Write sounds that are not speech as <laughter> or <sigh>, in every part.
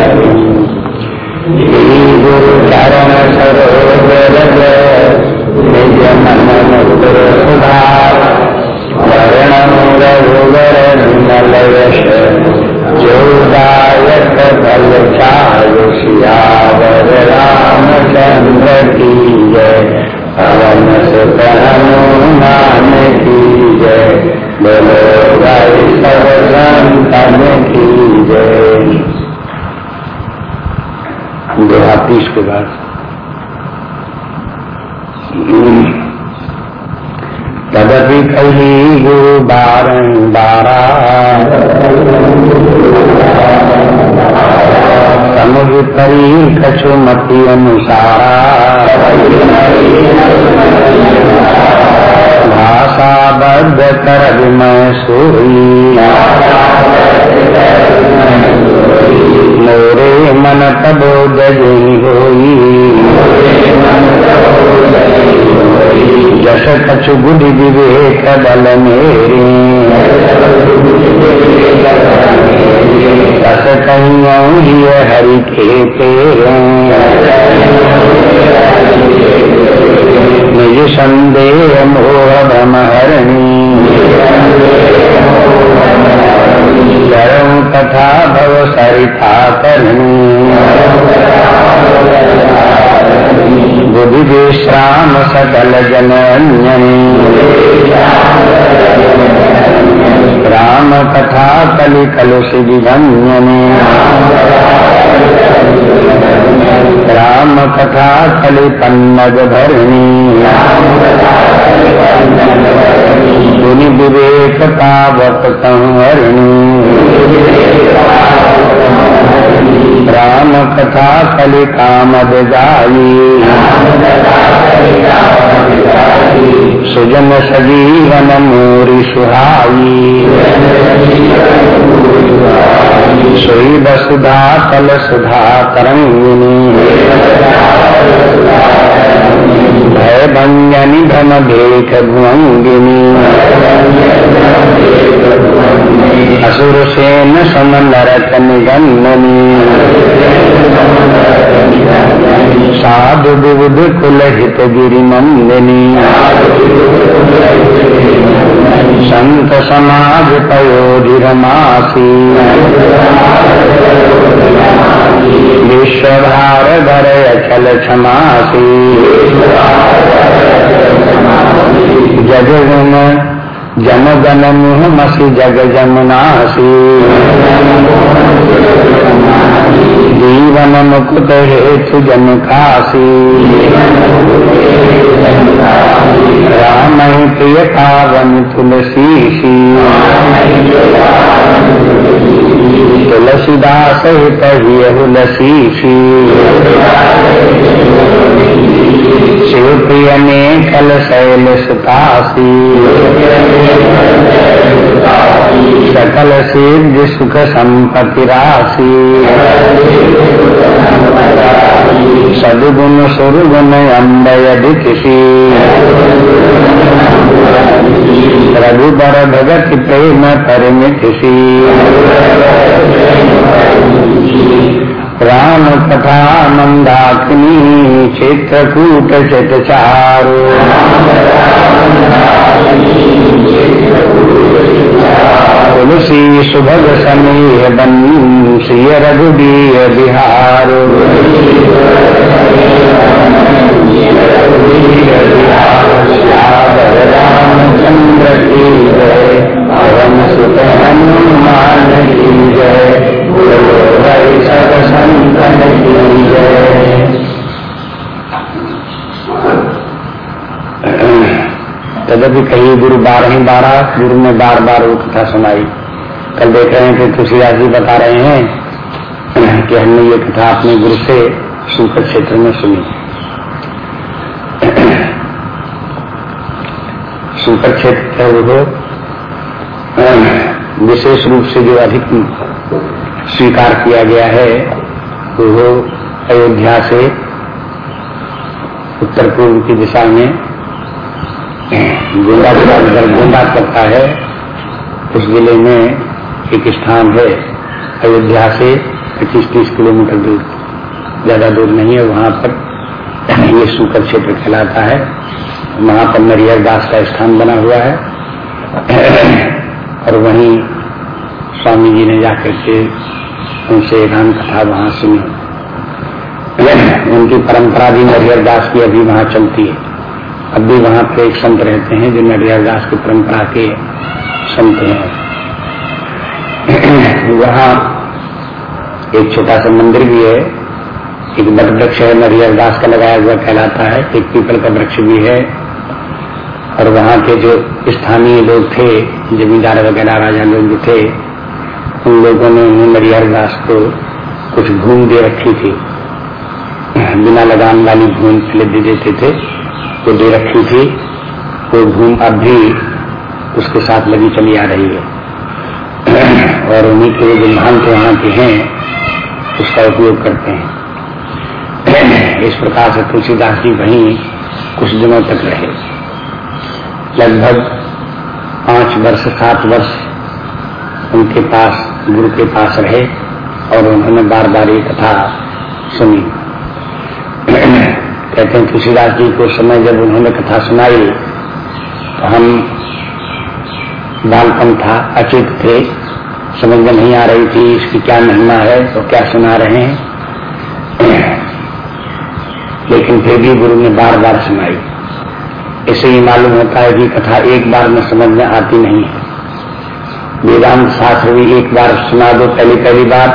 ಆಗಿರುತ್ತೆ कलि पन्नग भरणी गुनि विवेक पावक संहरणी। राम कथा कलि कामद जाई सुजन सजीवन मोरी सुहाई सोई वसुधा कल सुधा तरंगिनी भय भंजनी धन भेख भुअंगिनी असुर सेन सम नरक निगंदनी साधु विविध कुल हित गिरि नंदिनी संत समाज पयोधिमासी विश्वभार धर अचल क्षमासी जग जन गन मुह मसी जग जमुनासी जीवन मुकुट हेतु जन काशी राम प्रिय पावन तुलसी तुलसीदास हित हुलसी शिव प्रिय ने कल शैल सुतासी सकल सिद्ध सुख संपत्ति राशि सदगुण सुरगुण अम्बयदि किसी रघुबर भगत प्रेम परिमित सी राम कथा मंदाकिनी चित्रकूट चितचारो तुलसी सुभग समीह बंशी रघुबीय बिहार तदपि कही गुरु बारह ही बारह, गुरु ने बार बार वो कथा सुनाई। कल देख रहे हैं कि तुलसीदास जी बता रहे हैं कि हमने ये कथा अपने गुरु से सुपर क्षेत्र में सुनी। सुपर क्षेत्र वो, विशेष रूप से जो अधिक स्वीकार किया गया है, वो अयोध्या से उत्तर पूर्व की दिशा में गोंडा जिला अगर गोंडा पड़ता है, उस ज़िले में एक स्थान है, अयोध्या से 25-30 किलोमीटर दूर। ज़्यादा दूर नहीं है, वहाँ पर ये सुकर क्षेत्र कहलाता है। वहाँ पर नरियर दास का स्थान बना हुआ है। और वहीं स्वामी जी ने जाकर के उनसे एकांत कथा वहाँ सुनी। उनकी परंपरा भी नरियर दास की अभी वहाँ चलती है। अब भी वहाँ पर एक संत रहते हैं जो नरियर दास की परंपरा के संत हैं। <clears throat> वहाँ एक छोटा सा मंदिर भी है। एक बट वृक्ष है नरियर दास का लगाया हुआ कहलाता है। एक पीपल का वृक्ष भी है। और वहाँ के जो स्थानीय लोग थे जमींदार वगैरह राजा लोग थे उन लोगों ने उन्हें नरियर दास को कुछ भूमि दे रखी थी। <clears throat> बिना लगान वाली भूमि दे देते थे, थे। वो दे रखी थी, वो भूमि अब भी उसके साथ लगी चली आ रही है। <clears throat> और उन्हीं के जो महंत वहाँ के हैं, उसका उपयोग करते हैं। <clears throat> इस प्रकार से तुलसीदास जी वहीं कुछ दिनों तक रहे। लगभग पाँच वर्ष, सात वर्ष उनके पास, गुरु के पास रहे और उन्होंने बार बार ये कथा सुनी। <clears throat> कहते हैं, तुलसीदास जी को समय जब उन्होंने कथा सुनाई तो हम बालपन था, अचित थे, समझ में नहीं आ रही थी इसकी क्या महिमा है तो क्या सुना रहे हैं। लेकिन फिर भी गुरु ने बार बार सुनाई। इसे ही मालूम होता है कि कथा एक बार में समझ में आती नहीं है। वेदांत शास्त्र भी एक बार सुना दो पहली पहली बार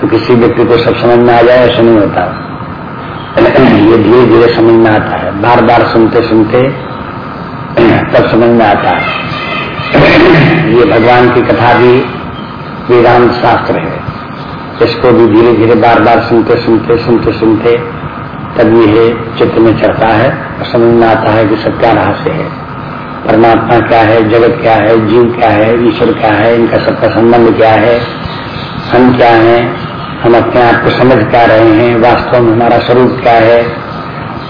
तो किसी व्यक्ति को सब समझ में आ जाए, ऐसा नहीं होता। ये धीरे धीरे समझ में आता है। बार बार सुनते सुनते तब समझ में आता है। ये भगवान की कथा भी वेदांत शास्त्र है। इसको भी धीरे धीरे बार बार सुनते सुनते सुनते सुनते तब ये चित्त में चढ़ता है और समझ में आता है कि सब क्या रहस्य है। परमात्मा क्या है, जगत क्या है, जीव क्या है, ईश्वर क्या है, इनका सबका संबंध क्या है, हम क्या हैं हम अपने आप को समझ क्या रहे हैं, वास्तव में हमारा स्वरूप क्या है?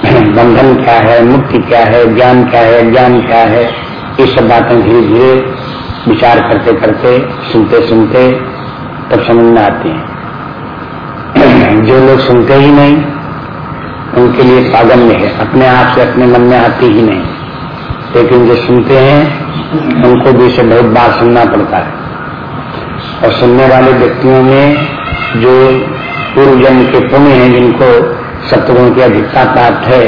<clears throat> बंधन क्या है? मुक्ति क्या है? ज्ञान क्या है? ज्ञान क्या है? ये सब बातें धीरे धीरे विचार करते करते सुनते सुनते तब समझ में आती हैं। <clears throat> जो लोग सुनते ही नहीं, उनके लिए पागम्य है। अपने आप से अपने मन में आती ही नहीं। लेकिन जो सुनते हैं, उनको भी इसे बहुत बार सुनना पड़ता है। और सुनने वाले व्यक्तियों में जो पूर्व जन्म के पुण्य हैं, जिनको सत्गुण की अधिकता प्राप्त है,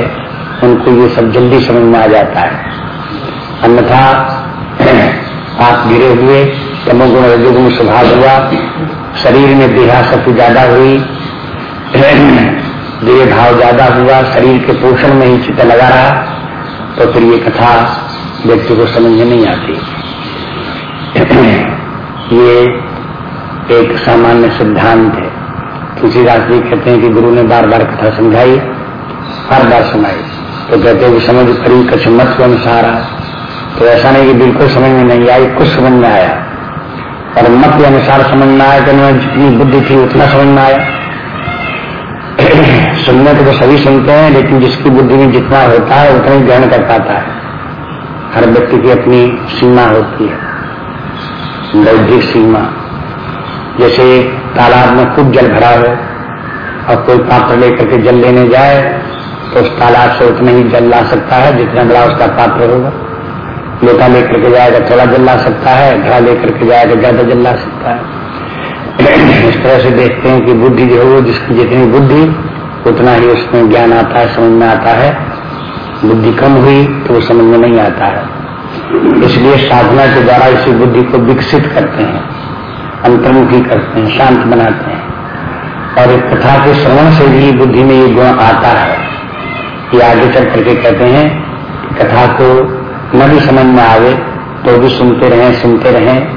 उनको ये सब जल्दी समझ में आ जाता है। अन्यथा <clears throat> आप गिरे हुए, तमोगुण, रजोगुण, स्वभाव हुआ, शरीर में देहा शक्ति ज़्यादा हुई, <clears throat> देह भाव ज़्यादा हुआ, शरीर के पोषण में ही चित्त लगा रहा तो फिर ये कथा व्यक्ति को समझ में नहीं आती। <clears throat> ये एक सामान्य सिद्धांत है। तुलसीदास जी कहते हैं कि गुरु ने बार बार कथा समझाई हर बार सुनाई। तो कहते हैं कि समझ करी कछ मत को अनुसार तो ऐसा नहीं कि बिल्कुल समझ में नहीं आई कुछ समझ में आया। और मत के अनुसार समझ में आया कि उन्होंने जितनी बुद्धि थी उतना समझ में आया। <clears throat> सुनने को तो सभी सुनते हैं, लेकिन जिसकी बुद्धि में जितना होता है, उतना ही ग्रहण कर पाता है। हर व्यक्ति की अपनी सीमा होती है। बौद्धिक सीमा। जैसे तालाब में खूब जल भरा हो और कोई पात्र लेकर के जल लेने जाए तो उस तालाब से उतना ही जल ला सकता है, जितना बड़ा उसका पात्र होगा। लोटा लेकर के जाएगा, थोड़ा जल ला सकता है घड़ा लेकर के जाएगा, ज़्यादा जल ला सकता है। इस तरह से देखते हैं कि बुद्धि जो हो जिसकी जितनी बुद्धि, उतना ही उसमें ज्ञान आता है, समझ में आता है। बुद्धि कम हुई तो वो समझ में नहीं आता है। इसलिए साधना के द्वारा इसी बुद्धि को विकसित करते हैं। अंतर्मुखी करते हैं, शांत बनाते हैं। और एक कथा के श्रवण से भी बुद्धि में ये गुण आता है। ये आगे चल करके कहते हैं, कथा को न भी समझ में आवे तो भी सुनते रहें सुनते रहें,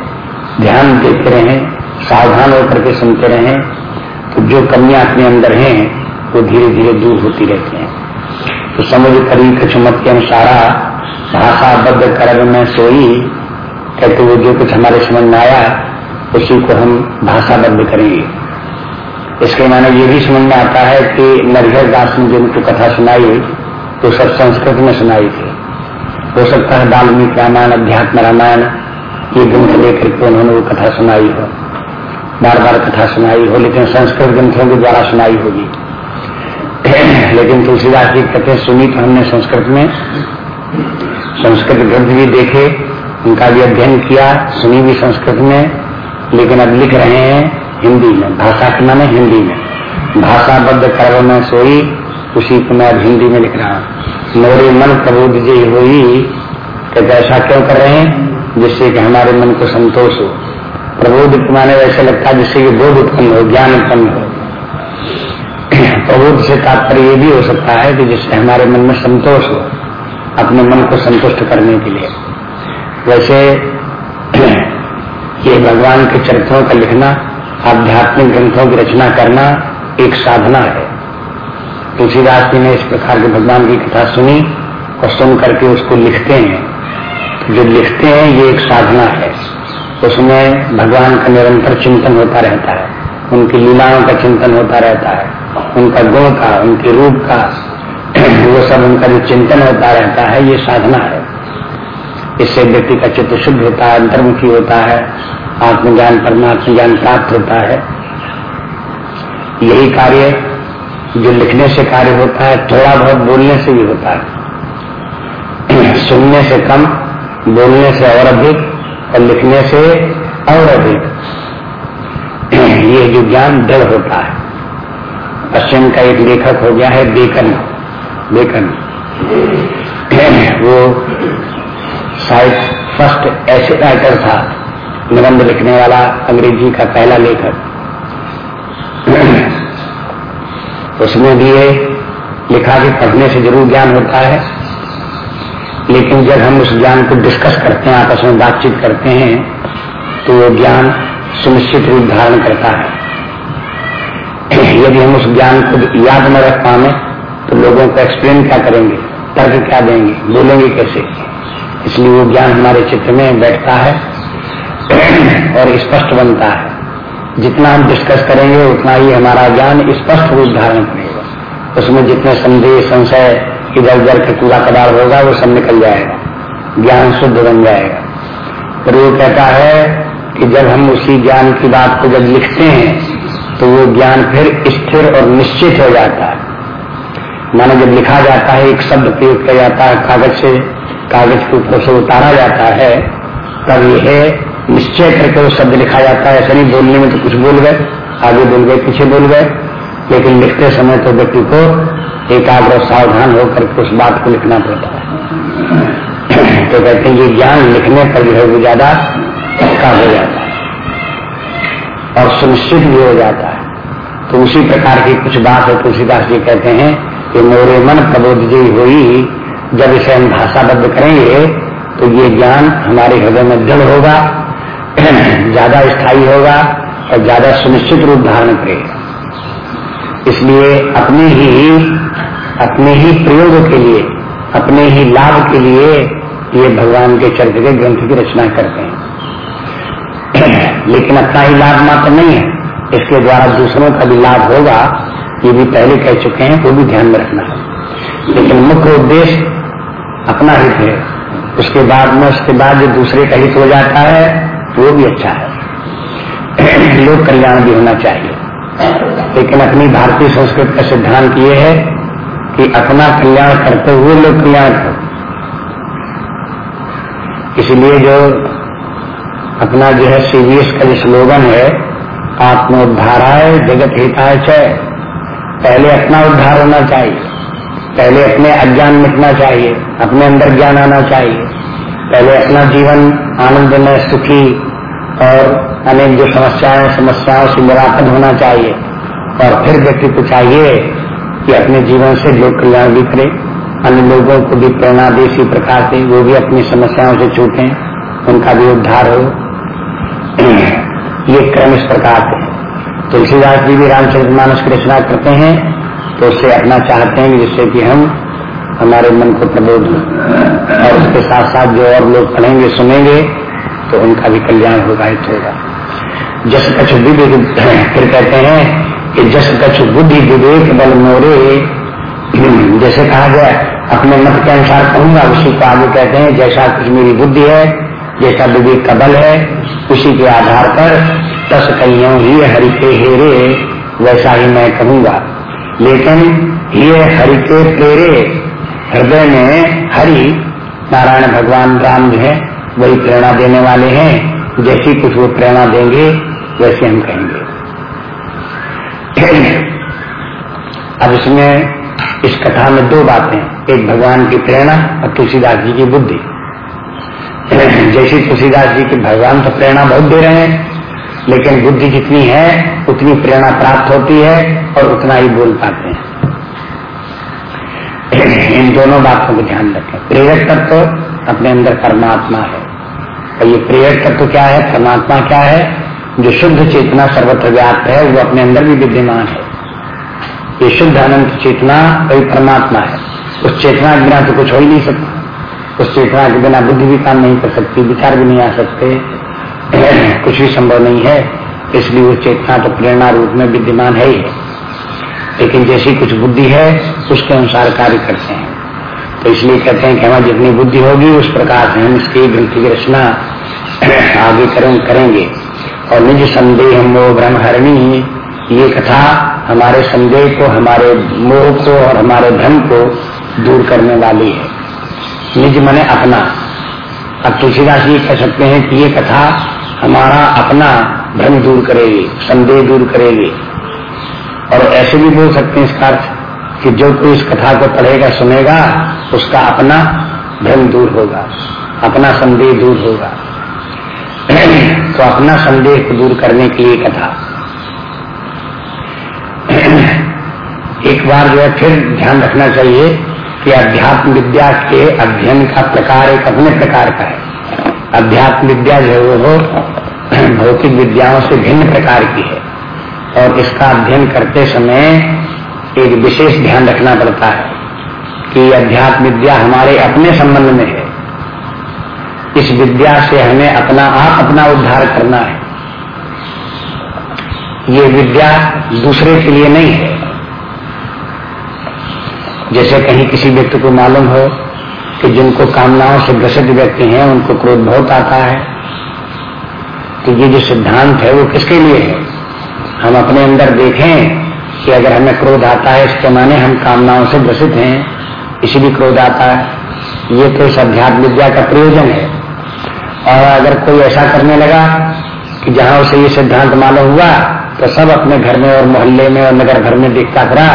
ध्यान देते रहें, सावधान होकर के सुनते रहें। तो जो कमियाँ अपने अंदर हैं, वो धीरे धीरे दूर होती रहती हैं। तो समझ करी कछुमत के अनुसारा, भाषाबद्ध कर्म में सोई, कहते वो जो कुछ हमारे समझ में आया उसी को हम भाषाबद्ध करेंगे। इसके माने ये भी समझ में आता है कि नरहर दास ने जिनको कथा सुनाई तो सब संस्कृत में सुनाई थी। हो सकता है वाल्मीकि रामायण, अध्यात्म रामायण, ये ग्रंथ लेकर के उन्होंने वो कथा सुनाई हो। बार बार कथा सुनाई हो, लेकिन संस्कृत ग्रंथों के द्वारा सुनाई होगी। <clears throat> लेकिन तुलसीदास कहते हैं, सुनी तो हमने संस्कृत में। संस्कृत ग्रंथ भी देखे, उनका भी अध्ययन किया, सुनी भी संस्कृत में। लेकिन अब लिख रहे हैं हिंदी में, भाषा के है हिंदी में। भाषाबद्ध कर्म में सोई, उसी को मैं अब हिंदी में लिख रहा हूँ। मोरे मन प्रबोध जी हुई ऐसा क्यों कर रहे हैं, जिससे कि हमारे मन को संतोष हो। प्रबोध माने ऐसे लगता है जिससे कि बोध उत्पन्न हो, ज्ञान उत्पन्न हो। प्रबोध से तात्पर्य भी हो सकता है कि जिससे हमारे मन में संतोष हो, अपने मन को संतुष्ट करने के लिए। वैसे ये भगवान के चरित्रों का लिखना, आध्यात्मिक ग्रंथों की रचना करना एक साधना है। तुलसीदास जी ने इस प्रकार के भगवान की कथा सुनी और सुन करके उसको लिखते हैं। तो जो लिखते हैं, ये एक साधना है। उसमें भगवान का निरंतर चिंतन होता रहता है। उनकी लीलाओं का चिंतन होता रहता है। उनका गुण का, उनके रूप का, वो सब उनका जो चिंतन होता रहता है, ये साधना है। इससे व्यक्ति का चित्र शुद्ध होता है, अंतर्मुखी होता है, आत्मज्ञान, परमात्म ज्ञान प्राप्त होता है। यही कार्य जो लिखने से कार्य होता है, थोड़ा बहुत बोलने से भी होता है। सुनने से कम, बोलने से और अधिक, और लिखने से और अधिक। ये जो ज्ञान दृढ़ होता है। पश्चिम का एक लेखक हो गया है, बेकन। बेकन। वो शायद फ़र्स्ट ऐसे राइटर था निबंध लिखने वाला अंग्रेज़ी का पहला लेखक। उसमें भी ये लिखा कि पढ़ने से ज़रूर ज्ञान होता है, लेकिन जब हम उस ज्ञान को डिस्कस करते हैं, आपस में बातचीत करते हैं तो वो ज्ञान सुनिश्चित रूप धारण करता है। यदि हम उस ज्ञान को याद न रख पाए तो लोगों को एक्सप्लेन क्या करेंगे, तर्क क्या देंगे, बोलेंगे कैसे? इसलिए वो ज्ञान हमारे चित्र में बैठता है <clears throat> और स्पष्ट बनता है। जितना हम डिस्कस करेंगे, उतना ही हमारा ज्ञान स्पष्ट रूप धारण करेगा। उसमें जितने संदेह, संशय इधर उधर के कूड़ा कबाड़ होगा, वो सब निकल जाएगा। ज्ञान शुद्ध बन जाएगा। फिर वो कहता है कि जब हम उसी ज्ञान की बात को जब लिखते हैं तो वो ज्ञान फिर स्थिर और निश्चित हो जाता है। मानो जब लिखा जाता है, एक शब्द प्रयोग किया जाता है कागज़ से कागज़ के ऊपर से उतारा जाता है, तब यह निश्चय करके वो शब्द लिखा जाता है, ऐसा नहीं, बोलने में तो कुछ बोल गए, आगे बोल गए, पीछे बोल गए, लेकिन लिखते समय तो व्यक्ति को एकाग्र सावधान होकर उस बात को लिखना पड़ता है। <clears throat> तो कहते हैं ये ज्ञान लिखने पर जो है वो ज़्यादा पक्का हो जाता है और सुनिश्चित भी हो जाता है। तो उसी प्रकार की कुछ बात है, तुलसीदास जी कहते हैं कि मोरे मन प्रबोध जी हुई जब इसे हम भाषाबद्ध करेंगे तो ये ज्ञान हमारे हृदय में दृढ़ होगा, <clears throat> ज़्यादा स्थायी होगा और ज़्यादा सुनिश्चित रूप धारण करेगा। इसलिए अपने ही अपने ही प्रयोग के लिए, अपने ही लाभ के लिए ये भगवान के चरित्र के ग्रंथ की रचना करते हैं। <clears throat> लेकिन अपना ही लाभ मात्र नहीं है। इसके द्वारा दूसरों का भी लाभ होगा, ये भी पहले कह चुके हैं, वो भी ध्यान में रखना। है लेकिन मुख्य उद्देश्य अपना हित है। उसके बाद में उसके बाद जो दूसरे का हित हो जाता है तो वो भी अच्छा है। <clears throat> लोक कल्याण भी होना चाहिए। लेकिन अपनी भारतीय संस्कृति का सिद्धांत ये है कि अपना कल्याण करते हुए लोक कल्याण करो। इसलिए जो अपना जो है सीबीएस का जो स्लोगन है, आत्मोद्धाराय जगत हिताय पहले अपना उद्धार होना चाहिए। पहले अपने अज्ञान मिटना चाहिए, अपने अंदर ज्ञान आना चाहिए। पहले अपना जीवन आनंद में, सुखी और अनेक जो समस्याएँ, समस्याओं से निरापद होना चाहिए। और फिर व्यक्ति को चाहिए कि अपने जीवन से लोक कल्याण भी करे, अन्य लोगों को भी प्रेरणा दे इसी प्रकार से, वो भी अपनी समस्याओं से छूटे, उनका भी उद्धार हो। <clears throat> ये क्रम इस प्रकार से तुलसीदास जी भी रामचरित मानस की रचना करते हैं। तो उसे अपना चाहते हैं जिससे कि हम हमारे मन को प्रबोध और उसके साथ साथ जो और लोग पढ़ेंगे, सुनेंगे तो उनका भी कल्याण होगा, हित होगा। जस कछ भी फिर कहते हैं कि जस कछ बुद्धि विवेक बल मोरे। जैसे कहा गया, अपने मत के अनुसार कहूँगा उसी को आगे कहते हैं, जैसा कुछ मेरी बुद्धि है, जैसा विवेक का बल है, उसी के आधार पर तस कहियों ही हरि के हेरे, वैसा ही मैं कहूँगा लेकिन ये हरि के प्रेरे हृदय में हरि नारायण भगवान राम जो है, वही प्रेरणा देने वाले हैं। जैसी कुछ वो प्रेरणा देंगे, वैसे हम कहेंगे। अब इसमें, इस कथा में दो बातें। एक भगवान की प्रेरणा और तुलसीदास जी की बुद्धि। जैसी तुलसीदास जी की भगवान तो प्रेरणा बहुत दे रहे हैं लेकिन बुद्धि जितनी है, उतनी प्रेरणा प्राप्त होती है और उतना ही बोल पाते हैं। <clears throat> इन दोनों बातों को ध्यान रखें। प्रेरक तत्व अपने अंदर परमात्मा है। और ये प्रेरक तत्व क्या है? परमात्मा क्या है? जो शुद्ध चेतना सर्वत्र व्याप्त है, वो अपने अंदर भी विद्यमान है। ये शुद्ध अनंत चेतना वही परमात्मा है। उस चेतना के बिना तो कुछ हो ही नहीं सकता। उस चेतना के बिना बुद्धि भी काम नहीं कर सकती, विचार भी नहीं आ सकते। कुछ भी संभव नहीं है, इसलिए वो चेतना तो प्रेरणा रूप में विद्यमान है ही। है लेकिन जैसी कुछ बुद्धि है, उसके अनुसार कार्य करते हैं। तो इसलिए कहते हैं कि हमारी जितनी बुद्धि होगी, उस प्रकार से हम इसकी ग्रंथि की रचना <clears throat> आगे करें करेंगे। और निज संदेह मोह हरणी ये कथा हमारे संदेह को, हमारे मोह को और हमारे धन को दूर करने वाली है। निज मने अपना। अब तुलसीदास जी कह सकते हैं कि ये कथा हमारा अपना भ्रम दूर करेगी, संदेह दूर करेगी। और ऐसे भी बोल सकते हैं इसका अर्थ कि जो कोई इस कथा को पढ़ेगा, सुनेगा, उसका अपना भ्रम दूर होगा, अपना संदेह दूर होगा। तो अपना संदेह को दूर करने के लिए कथा। एक बार जो है फिर ध्यान रखना चाहिए कि अध्यात्म विद्या के अध्ययन का प्रकार एक अपने प्रकार का है। अध्यात्म विद्या जो है वो भौतिक विद्याओं से भिन्न प्रकार की है। और इसका अध्ययन करते समय एक विशेष ध्यान रखना पड़ता है कि अध्यात्म विद्या हमारे अपने संबंध में है। इस विद्या से हमें अपना आप अपना उद्धार करना है। ये विद्या दूसरे के लिए नहीं है। जैसे कहीं किसी व्यक्ति को मालूम हो कि जिनको कामनाओं से ग्रसित व्यक्ति हैं, उनको क्रोध बहुत आता है। तो ये जो सिद्धांत है, वो किसके लिए है? हम अपने अंदर देखें कि अगर हमें क्रोध आता है, इसके माने हम कामनाओं से ग्रसित हैं इसीलिए क्रोध आता है। ये तो इस अध्यात्म विद्या का प्रयोजन है। और अगर कोई ऐसा करने लगा कि जहाँ उसे ये सिद्धांत मालूम हुआ तो सब अपने घर में और मोहल्ले में और नगर घर में देखता करा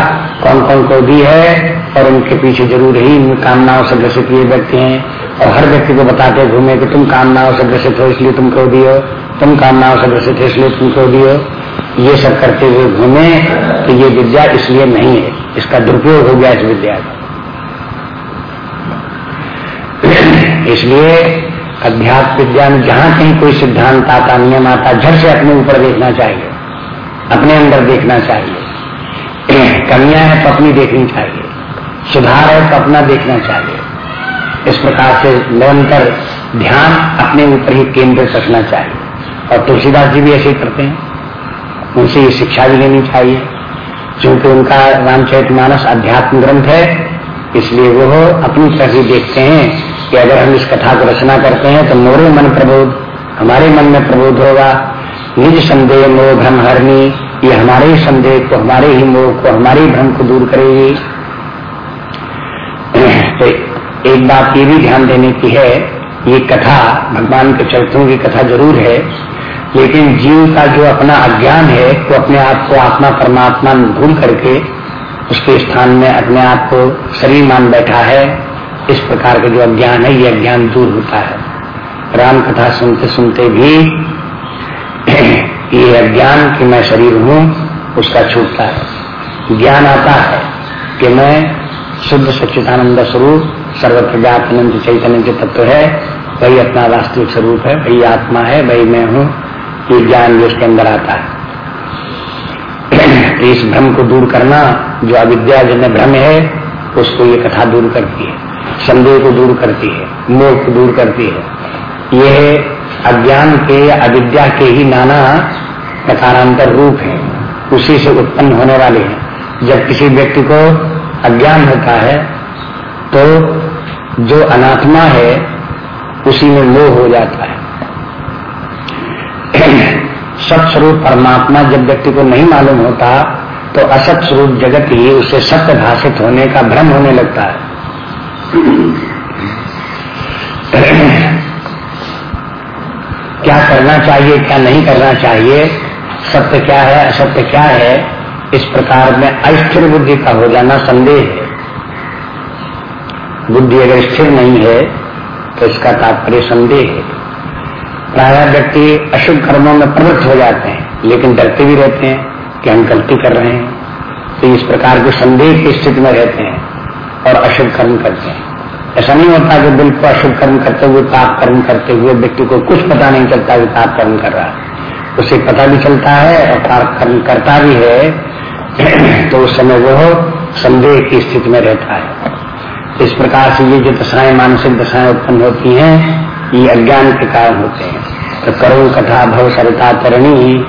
कौन कौन को भी है और उनके पीछे ज़रूर ही कामनाओं से ग्रसित ये व्यक्ति हैं। और हर व्यक्ति को बताते घूमे कि तुम कामनाओं से ग्रसित हो, इसलिए तुम क्रोधी हो। तुम कामनाओं से ग्रसित हो, इसलिए तुम क्रोधी हो। ये सब करते हुए घूमे तो ये विद्या इसलिए नहीं है। इसका दुरुपयोग हो गया इस विद्या का। इसलिए अध्यात्म विद्या में जहाँ कहीं कोई सिद्धांत आता, नियम आता, झट से अपने ऊपर देखना चाहिए, अपने अंदर देखना चाहिए। कमियाँ है तो अपनी देखनी चाहिए। सुधार है तो अपना देखना चाहिए। इस प्रकार से निरंतर ध्यान अपने ऊपर ही केंद्रित रखना चाहिए। और तुलसीदास जी भी ऐसे करते हैं। उनसे ये शिक्षा भी लेनी चाहिए। क्योंकि उनका रामचरित मानस अध्यात्म ग्रंथ है, इसलिए वो अपनी तरह ही देखते हैं कि अगर हम इस कथा को रचना करते हैं तो मोरे मन प्रबोध, हमारे मन में प्रबोध होगा। निज संदेह मोह भ्रम हरणी ये हमारे ही संदेह को, हमारे ही मोह को, हमारे ही भ्रम को दूर करेगी। तो एक बात ये भी ध्यान देने की है, ये कथा, भगवान के चरित्रों की कथा ज़रूर है, लेकिन जीव का जो अपना अज्ञान है, वो अपने आप को आत्मा, परमात्मा भूल करके उसके स्थान में अपने आप को शरीर मान बैठा है, इस प्रकार का जो अज्ञान है, ये अज्ञान दूर होता है। राम कथा सुनते सुनते भी <clears throat> ये अज्ञान कि मैं शरीर हूँ, उसका छूटता है। ज्ञान आता है कि मैं शुद्ध सच्चिदानंद स्वरूप, सर्वत्र व्यापनंद चैतन्य के तत्व है, वही अपना वास्तविक स्वरूप है, वही आत्मा है, वही मैं हूँ, ये ज्ञान जो उसके अंदर आता है। इस भ्रम को दूर करना, जो अविद्या जिन्हें भ्रम है, उसको ये कथा दूर करती है, संदेह को दूर करती है, मोह को दूर करती है। ये अज्ञान के अविद्या के ही नाना प्रकारांतर रूप है, उसी से उत्पन्न होने वाले हैं। जब किसी व्यक्ति को अज्ञान होता है तो जो अनात्मा है, उसी में मोह हो जाता है। <clears throat> सत स्वरूप परमात्मा जब व्यक्ति को नहीं मालूम होता तो असत स्वरूप जगत ही उसे सत्य भाषित होने का भ्रम होने लगता है। <clears throat> क्या करना चाहिए, क्या नहीं करना चाहिए, सत्य क्या है, असत्य क्या है इस प्रकार में अस्थिर बुद्धि का हो जाना संदेह है। बुद्धि अगर स्थिर नहीं है तो इसका तात्पर्य संदेह है। प्राय व्यक्ति अशुभ कर्मों में प्रवृत्त हो जाते हैं, लेकिन डरते भी रहते हैं कि हम गलती कर रहे हैं। तो इस प्रकार के संदेह की स्थिति में रहते हैं और अशुभ कर्म करते हैं। ऐसा नहीं होता कि बिल्कुल अशुभ कर्म करते हुए, पाप कर्म करते हुए व्यक्ति को कुछ पता नहीं चलता कि पाप कर्म कर रहा है। उसे पता भी चलता है और पाप कर्म करता भी है तो उस समय वो संदेह की स्थिति में रहता है। इस प्रकार से ये जो दशाएँ, मानसिक दशाएँ उत्पन्न होती हैं, ये अज्ञान के कारण होते हैं। तो करुण कथा, भव सरिता तरणी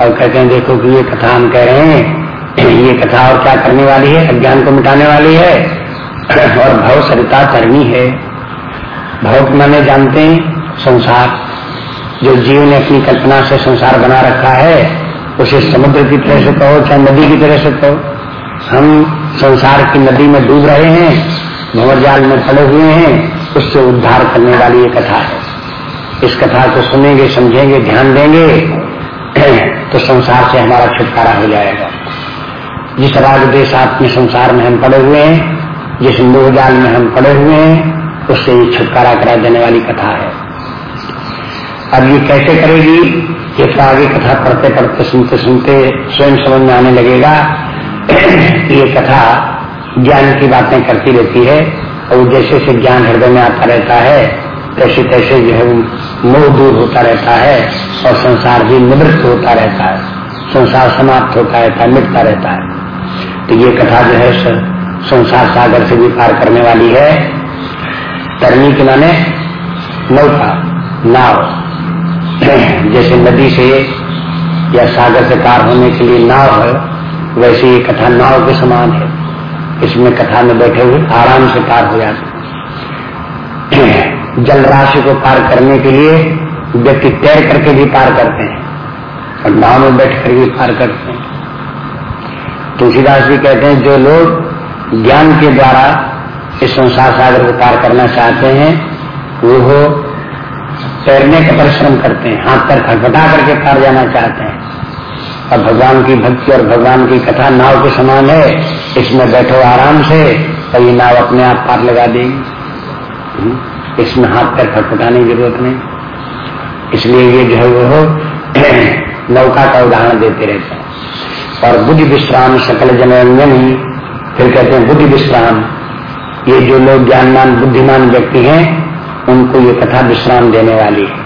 और कहते हैं, देखो कि ये कथा हम कह रहे हैं, ये कथा और क्या करने वाली है? अज्ञान को मिटाने वाली है और भव सरिता तरणी है। भव माने जानते हैं, संसार। जो जीव ने अपनी कल्पना से संसार बना रखा है उसे समुद्र की तरह से कहो, चाहे नदी की तरह से कहो। हम संसार की नदी में डूब रहे हैं भंवर जाल में पड़े हुए हैं, उससे उद्धार करने वाली ये कथा है। इस कथा को सुनेंगे, समझेंगे, ध्यान देंगे <clears throat> तो संसार से हमारा छुटकारा हो जाएगा। जिस राग देश आत्म संसार में हम पड़े हुए हैं, जिस मोह जाल में हम पड़े हुए हैं, उससे ये छुटकारा करा देने वाली कथा है। अब ये कैसे करेगी? ये तो आगे कथा पढ़ते पढ़ते सुनते सुनते स्वयं समझ में आने लगेगा। <clears throat> ये कथा ज्ञान की बातें करती रहती है और जैसे जैसे ज्ञान हृदय में आता रहता है, तैसे तैसे जो है मोह दूर होता रहता है और संसार भी निवृत्त होता रहता है। संसार समाप्त होता रहता है, मिटता रहता है। तो ये कथा जो है संसार सागर से भी पार करने वाली है। तरनी के माने नौका, नाव। जैसे नदी से या सागर से पार होने के लिए नाव है, वैसे ये कथा नाव के समान है। इसमें कथा में बैठे हुए आराम से पार हो जाते जल राशि को पार करने के लिए व्यक्ति तैर करके भी पार करते हैं और नाव में बैठ कर भी पार करते हैं। तुलसीदास जी कहते हैं, जो लोग ज्ञान के द्वारा इस संसार सागर को पार करना चाहते हैं, वो तैरने का परिश्रम करते हैं, हाथ पर खटखटा करके पार जाना चाहते हैं। और भगवान की भक्ति और भगवान की कथा नाव के समान है, इसमें बैठो आराम से और ये नाव अपने आप पार लगा देगी। हम्म? इसमें हाथ पैर खटखटाने की ज़रूरत नहीं। इसलिए ये जो है वो <clears throat> नौका का उदाहरण देते रहते हैं। और बुद्धि विश्राम सकल जनरंजन ही, फिर कहते हैं बुद्धि विश्राम। ये जो लोग ज्ञानमान, बुद्धिमान व्यक्ति हैं उनको ये कथा विश्राम देने वाली है।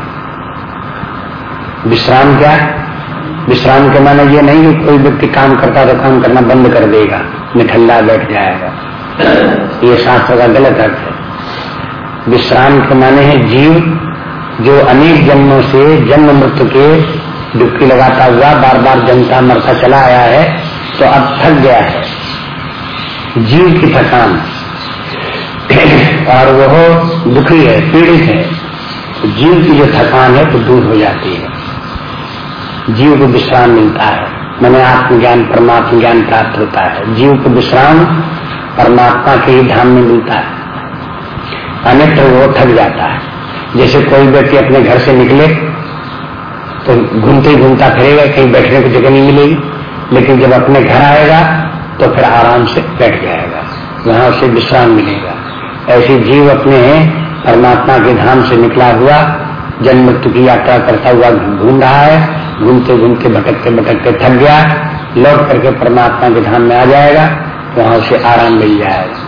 विश्राम क्या? विश्राम के माने ये नहीं कि कोई व्यक्ति काम करता तो काम करना बंद कर देगा, निठल्ला बैठ जाएगा। ये शास्त्र का गलत अर्थ है। विश्राम के माने है जीव जो अनेक जन्मों से जन्म मृत्यु के डुबकी लगाता हुआ बार बार जनता मरता चला आया है तो अब थक गया है। जीव की थकान और वह दुखी है, पीड़ित है। तो जीव की जो थकान है तो दूर हो जाती है। जीव को विश्राम मिलता है। मैंने आत्मज्ञान, परमात्म ज्ञान प्राप्त होता है। जीव को विश्राम परमात्मा के ही धाम में मिलता है। अन्यत्र वो थक जाता है। जैसे कोई व्यक्ति अपने घर से निकले तो घूमते ही घूमता फिरेगा, कहीं बैठने की जगह नहीं मिलेगी। लेकिन जब अपने घर आएगा तो फिर आराम से बैठ जाएगा। वहाँ उसे विश्राम मिलेगा। ऐसे जीव अपने परमात्मा के धाम से निकला हुआ, जन्म मृत्यु की यात्रा करता हुआ घूम रहा है, घूमते घूमते भटकते भटकते थक गया, लौट करके परमात्मा के धाम में आ जाएगा, वहाँ उसे आराम मिल जाएगा।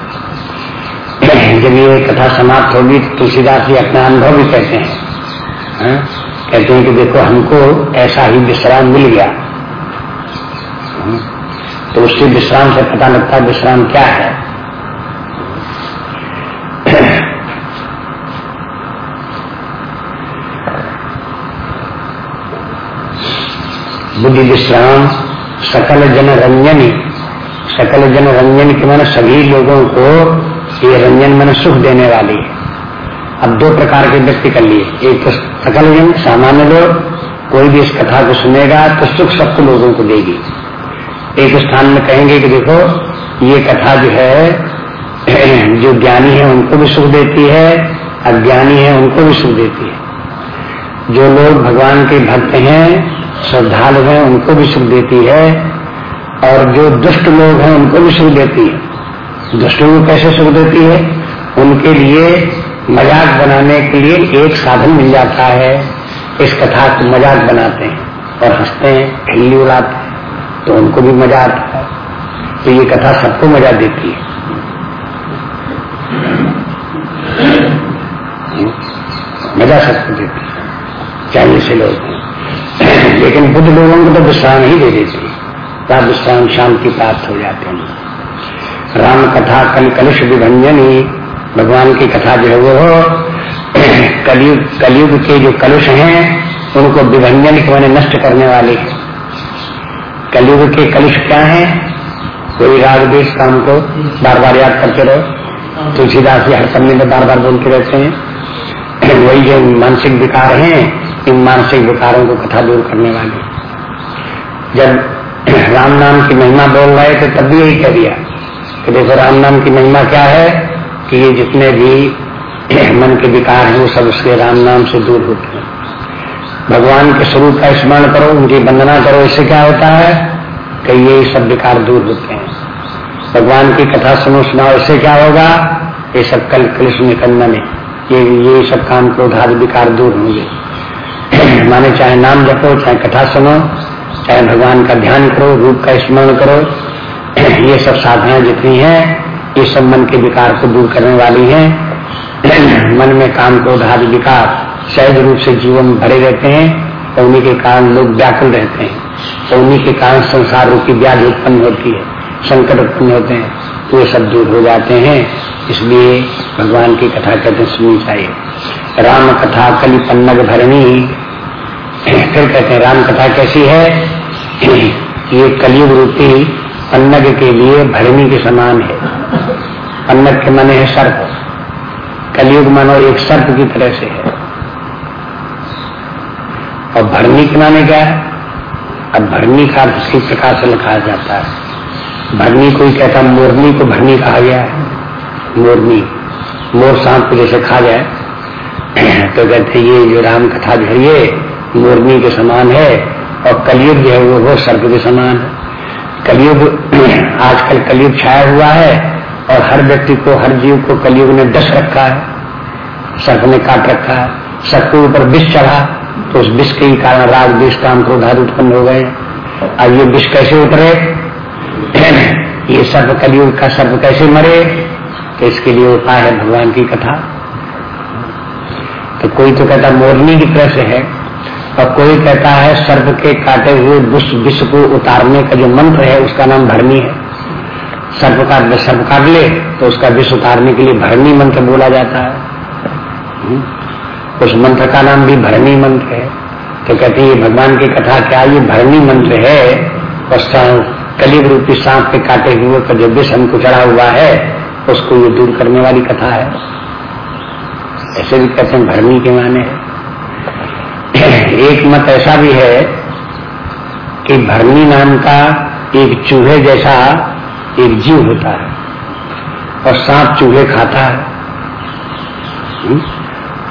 जब ये कथा समाप्त होगी तो तुलसीदास जी अपना अनुभव भी कहते हैं। हा? कहते हैं कि देखो, हमको ऐसा ही विश्राम मिल गया। तो उससे विश्राम से पता लगता है विश्राम क्या है। बुद्धि विश्राम सकल जन रंजनी सकल जन रंजन के मैंने सभी लोगों को ये रंजन मैंने सुख देने वाली है। अब दो प्रकार के व्यक्ति कर लिए एक तो सकल जन सामान्य लोग, कोई भी इस कथा को सुनेगा तो सुख सबको लोगों को देगी। एक स्थान में कहेंगे कि देखो, ये कथा जो है, <clears throat> जो ज्ञानी है उनको भी सुख देती है, अज्ञानी है उनको भी सुख देती है। जो लोग भगवान के भक्त हैं श्रद्धालु हैं, उनको भी सुख देती है, और जो दुष्ट लोग हैं, उनको भी सुख देती है। दुष्टों को कैसे सुख देती है? उनके लिए मज़ाक बनाने के लिए एक साधन मिल जाता है। इस कथा को मज़ाक बनाते हैं और हँसते हैं खिल्ली उड़ाते हैं तो उनको भी मज़ा आता है। तो ये कथा सबको मज़ा देती है। मज़ा सबको देती है। चाहे से लोग। लेकिन बुद्ध लोगों को तो विश्राम ही दे देती है। विश्राम शांति प्राप्त हो जाते हैं। राम कथा कल कलुष विभंजन ही भगवान की कथा जो है वो <clears throat> कलयुग कलयुग के जो कलुष हैं, उनको विभंजन के मैंने नष्ट करने वाले कलयुग के कलुष क्या है? कोई राग देश काम को बार बार याद करते रहो। तुलसीदास जी हर समय में बार बार बोलते रहते हैं। <clears throat> वही जो मानसिक विकार हैं इन मानसिक विकारों को कथा दूर करने वाले। जब राम नाम की महिमा बोल रहे थे, तब भी यही कह दिया कि देखो राम नाम की महिमा क्या है कि ये जितने भी मन के विकार हैं, वो सब उसके राम नाम से दूर होते हैं। भगवान के स्वरूप का स्मरण करो, उनकी वंदना करो, इससे क्या होता है कि ये सब विकार दूर होते हैं। भगवान की कथा सुनो सुनाओ, इससे क्या होगा? ये सब कल कलिश निकंदन है ये ये सब काम क्रोधादि विकार दूर होंगे। माने चाहे नाम जपो, चाहे कथा सुनो, चाहे भगवान का ध्यान करो, रूप का स्मरण करो, ये सब साधनाएँ जितनी हैं, ये सब मन के विकार को दूर करने वाली हैं। मन में काम को आदि विकार सहज रूप से जीवन भरे रहते हैं तो उन्हीं के कारण लोग व्याकुल रहते हैं। तो उन्हीं के कारण संसार रूपी व्याधि उत्पन्न होती है, संकट उत्पन्न होते हैं तो ये सब दूर हो जाते हैं। इसलिए भगवान की कथा कहते सुननी चाहिए राम कथा कली पन्नग भरणी। फिर कहते हैं राम कथा कैसी है? ये कलयुग रूपी पन्नग के लिए भरणी के समान है। पन्नग के माने है सर्प। कलयुग मानो एक सर्प की तरह से है। और भरनी के माने क्या है? अब भरनी का अर्थ प्रकार से लिखा जाता है। भरनी कोई कहता मोरनी को भरनी कहा गया है। मोरनी मोर सांप को जैसे खा जाए। तो कहते ये जो राम कथा जो है ये मोरनी के समान है, और कलयुग जो है वो वो सर्प के समान है। कलयुग, आजकल कलयुग छाया हुआ है, और हर व्यक्ति को, हर जीव को कलयुग ने डस रखा है। सर्प ने काट रखा है। सर्प के ऊपर विष चढ़ा तो उस विष के ही कारण राग विष काम क्रोधाद उत्पन्न हो गए। अब ये विष कैसे उतरे? ये सर्प कलयुग का सर्प कैसे मरे? तो इसके लिए उपाय है भगवान की कथा। तो कोई तो कहता, मोरनी की तरह से है, और कोई कहता है, सर्प के काटे हुए विष को उतारने का जो मंत्र है, उसका नाम भरनी है। सर्प काट सर्प काट ले तो उसका विष उतारने के लिए भरणी मंत्र बोला जाता है। हम्म। उस मंत्र का नाम भी भरणी मंत्र है। तो कहते हैं भगवान की कथा क्या, ये भरणी मंत्र है, और कलिग रूपी सांप के काटे हुए का जो विष हमको चढ़ा हुआ है उसको ये दूर करने वाली कथा है। ऐसे भी कहते हैं भरनी के माने एक मत ऐसा भी है कि भरनी नाम का एक चूहे जैसा एक जीव होता है और सांप चूहे खाता है। हम्म?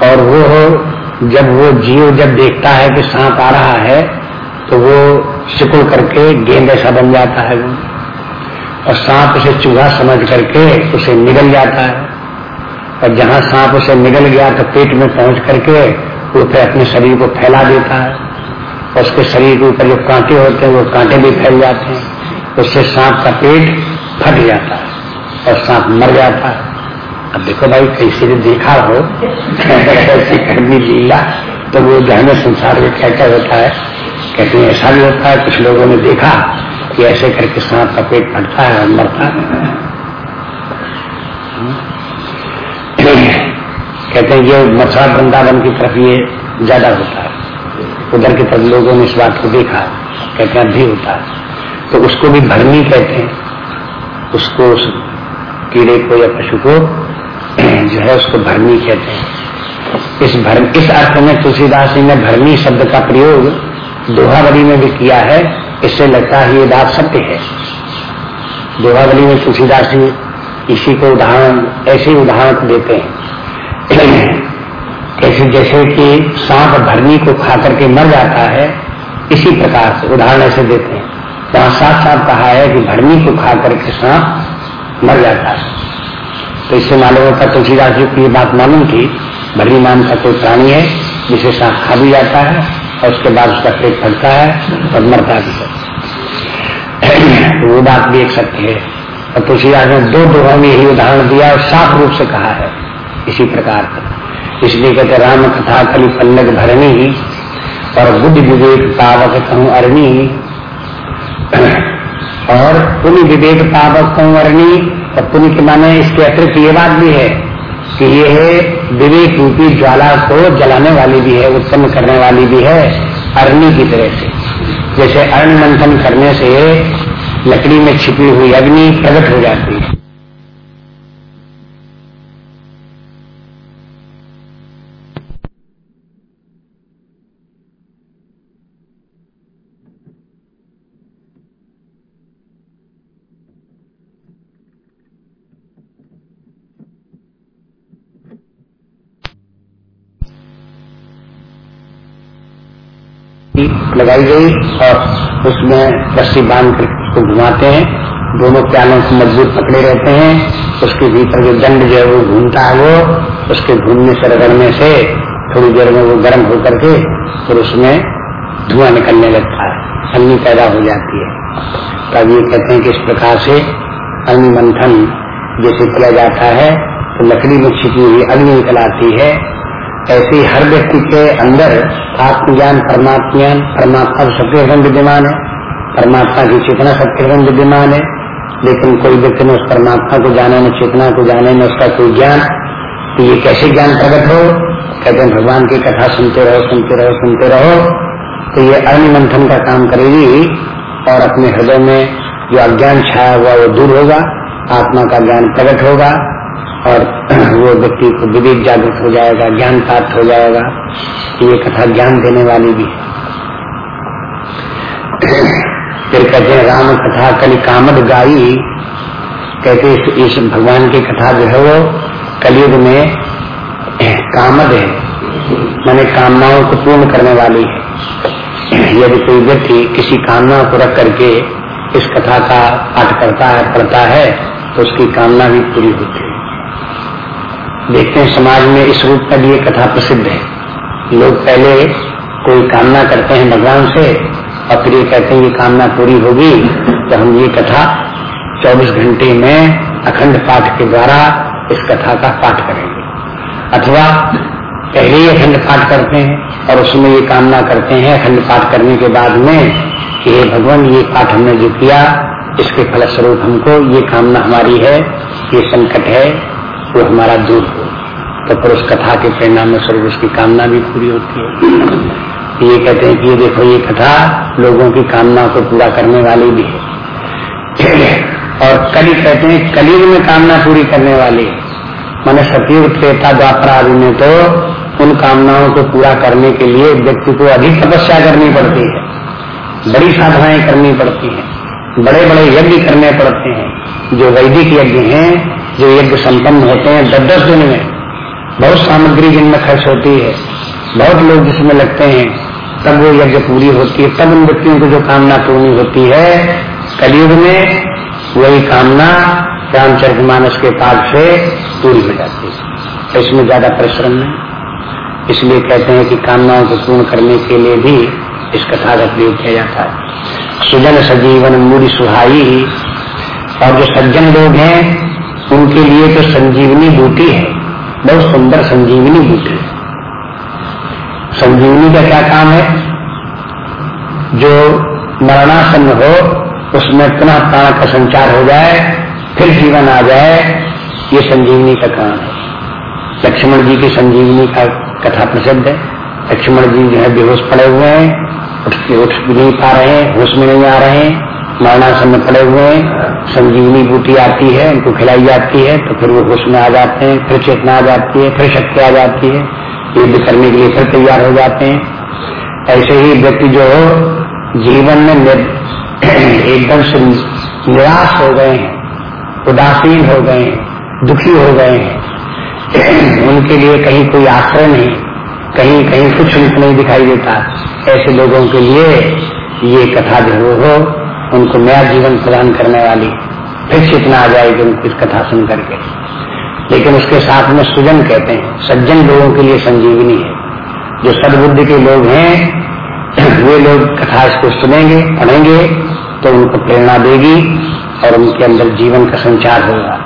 और वो जब वो जीव जब देखता है कि सांप आ रहा है तो वो सिकुड़ करके गेंद ऐसा बन जाता है। वो और सांप उसे चूहा समझ करके उसे निगल जाता है। और जहाँ सांप उसे निगल गया तो पेट में पहुँच करके वो फिर अपने शरीर को फैला देता है। और उसके शरीर के ऊपर जो कांटे होते हैं, वो कांटे भी फैल जाते हैं। उससे सांप का पेट फट जाता है और सांप मर जाता है। अब देखो भाई, कैसे भी देखा हो, ऐसी करनी लीला तो वो जहने संसार में क्या होता है, कहते हैं, ऐसा भी होता है, कुछ लोगों ने देखा कि ऐसे करके सांप का पेट फटता है और मरता है। कहते हैं, ये मथुरा वृंदावन की तरफ़ ये ज़्यादा होता है। उधर की तरफ़ लोगों ने इस बात को देखा, कहते हैं भी होता है। तो उसको भी भरनी कहते हैं। उसको उस कीड़े को या पशु को जो है उसको भरनी कहते हैं। इस भर, इस अर्थ में तुलसीदास जी ने भरनी शब्द का प्रयोग दोहावली में भी किया है। इससे लगता है ये बात सत्य है। दोहावली में तुलसीदास जी इसी को उदाहरण, ऐसे उदाहरण देते हैं। <clears throat> ऐसे जैसे कि सांप भरनी को खा करके मर जाता है, इसी प्रकार से उदाहरण ऐसे देते हैं। वहाँ साफ़ साफ़ कहा है कि भरनी को खा करके सांप मर जाता है। तो इससे मालूम होता तुलसीदास जी को ये बात मालूम थी, भरनी नाम का कोई प्राणी है, जिसे सांप खा भी जाता है और उसके बाद उसका पेट फटता है और मरता भी है। तो वो बात भी एक सत्य है। और तुलसीदास ने दो दोहों में यही उदाहरण दिया और साफ़ रूप से कहा है इसी प्रकार इसलिए कहते राम कथा कली पल्लग भरनी और बुद्ध विवेक पावक कहूँ अरणी। और पुण्य विवेक पावक कहूँ अरणी और पुण्य के माने इसके अतिरिक्त ये बात भी है कि यह विवेक रूपी ज्वाला को जलाने वाली भी है, उत्पन्न करने वाली भी है अरणी की तरह से। जैसे अर्ण मंथन करने से लकड़ी में छिपी हुई अग्नि प्रकट हो जाती है। लगाई गई और उसमें रस्सी बाँध कर उसको घुमाते हैं। दोनों प्यालों को मज़बूत पकड़े रहते हैं। उसके भीतर जो दंड जो है वो घूमता है वो, उसके घूमने से, रगड़ने से थोड़ी देर में वो गर्म होकर के फिर उसमें धुआँ निकलने लगता है। अग्नि पैदा हो जाती है। तब ये कहते हैं कि इस प्रकार से अग्नि मंथन जैसे किया जाता है तो लकड़ी में छिपी हुई अग्नि निकल आती है। ऐसे हर व्यक्ति के अंदर आत्मज्ञान परमात्मा ज्ञान परमात्मा तो सबके हृदय विद्यमान है। परमात्मा की चेतना सबके हृदय विद्यमान है। लेकिन कोई व्यक्ति ने उस परमात्मा को जाने में चेतना को जाने में उसका कोई ज्ञान तो ये कैसे ज्ञान प्रकट हो? कहते हैं, भगवान की कथा सुनते रहो सुनते रहो सुनते रहो। तो ये अन्य मंथन का काम करेगी और अपने हृदय में जो अज्ञान छाया हुआ, वो दूर होगा। आत्मा का ज्ञान प्रकट होगा। और <clears throat> वो व्यक्ति को विवेक जागृत हो जाएगा ज्ञान प्राप्त हो जाएगा ये कथा ज्ञान देने वाली भी <clears throat> फिर कहते हैं राम कथा कली कामद गाई कहते इस, इस भगवान की कथा जो है वो कलयुग में <clears throat> कामद है। मैंने कामनाओं को पूर्ण करने वाली है। यदि कोई व्यक्ति किसी कामना को रख करके इस कथा का पाठ करता है पढ़ता है तो उसकी कामना भी पूरी होती है। देखते हैं, समाज में इस रूप का लिए कथा प्रसिद्ध है। लोग पहले कोई कामना करते हैं भगवान से, और फिर ये कहते हैं, ये कामना पूरी होगी तो हम ये कथा 24 घंटे में अखंड पाठ के द्वारा इस कथा का पाठ करेंगे। अथवा पहले ही अखंड पाठ करते हैं, और उसमें ये कामना करते हैं, अखंड पाठ करने के बाद में कि हे भगवान, ये पाठ हमने जो किया, इसके फलस्वरूप हमको ये कामना हमारी है, ये संकट है, वो हमारा दूर तो फिर उस कथा के परिणाम में स्वरूप उसकी कामना भी पूरी होती है। ये कहते हैं कि ये देखो, ये कथा लोगों की कामना को पूरा करने वाली भी है। और कली कहते हैं, कलयुग में कामना पूरी करने वाली मैंने सतयुग त्रेता, द्वापर आदि में तो उन कामनाओं को पूरा करने के लिए व्यक्ति को अधिक तपस्या करनी पड़ती है। बड़ी साधनाएँ करनी पड़ती हैं। बड़े बड़े यज्ञ करने पड़ते हैं। जो वैदिक यज्ञ हैं, जो यज्ञ संपन्न होते हैं दस दस दिन में बहुत सामग्री जिनमें खर्च होती है, बहुत लोग जिसमें लगते हैं, तब वो यज्ञ पूरी होती है, तब उन व्यक्तियों को जो कामना पूरी होती है, कलयुग में वही कामना रामचरित मानस के पाठ से पूरी हो जाती है। तो इसमें ज़्यादा परिश्रम नहीं। इसलिए कहते हैं कि कामनाओं को पूर्ण करने के लिए भी इस कथा का प्रयोग किया जाता है। सुजन सजीवन मूरी सुहाई, और जो सज्जन लोग हैं, उनके लिए तो संजीवनी बूटी है। बहुत सुंदर संजीवनी बूटी संजीवनी का क्या काम है? जो मरणासन हो, उसमें पुनः प्राण का संचार हो जाए, फिर जीवन आ जाए, ये संजीवनी का काम है। लक्ष्मण जी की संजीवनी का कथा प्रसिद्ध है। लक्ष्मण जी जो है बेहोश पड़े हुए हैं, उठ उठ नहीं पा रहे हैं, होश में नहीं आ रहे हैं। मरणासन में पड़े हुए हैं, संजीवनी बूटी आती है, उनको खिलाई जाती है तो फिर वो होश में आ जाते हैं, फिर चेतना आ जाती है, फिर शक्ति आ जाती है युद्ध करने के लिए फिर तैयार हो जाते हैं। ऐसे ही व्यक्ति जो हो, जीवन में <clears throat> एकदम से निराश हो गए हैं, उदासीन हो गए हैं, दुखी हो गए हैं। <clears throat> उनके लिए कहीं कोई आश्रय नहीं, कहीं कहीं कुछ नहीं दिखाई देता। ऐसे लोगों के लिए ये कथा जो हो उनको नया जीवन प्रदान करने वाली फिर चेतना आ जाएगी उनको इस कथा सुन करके। लेकिन उसके साथ में सुजन कहते हैं, सज्जन लोगों के लिए संजीवनी है। जो सदबुद्धि के लोग हैं, <clears throat> वे लोग कथा इसको सुनेंगे, पढ़ेंगे तो उनको प्रेरणा देगी और उनके अंदर जीवन का संचार होगा।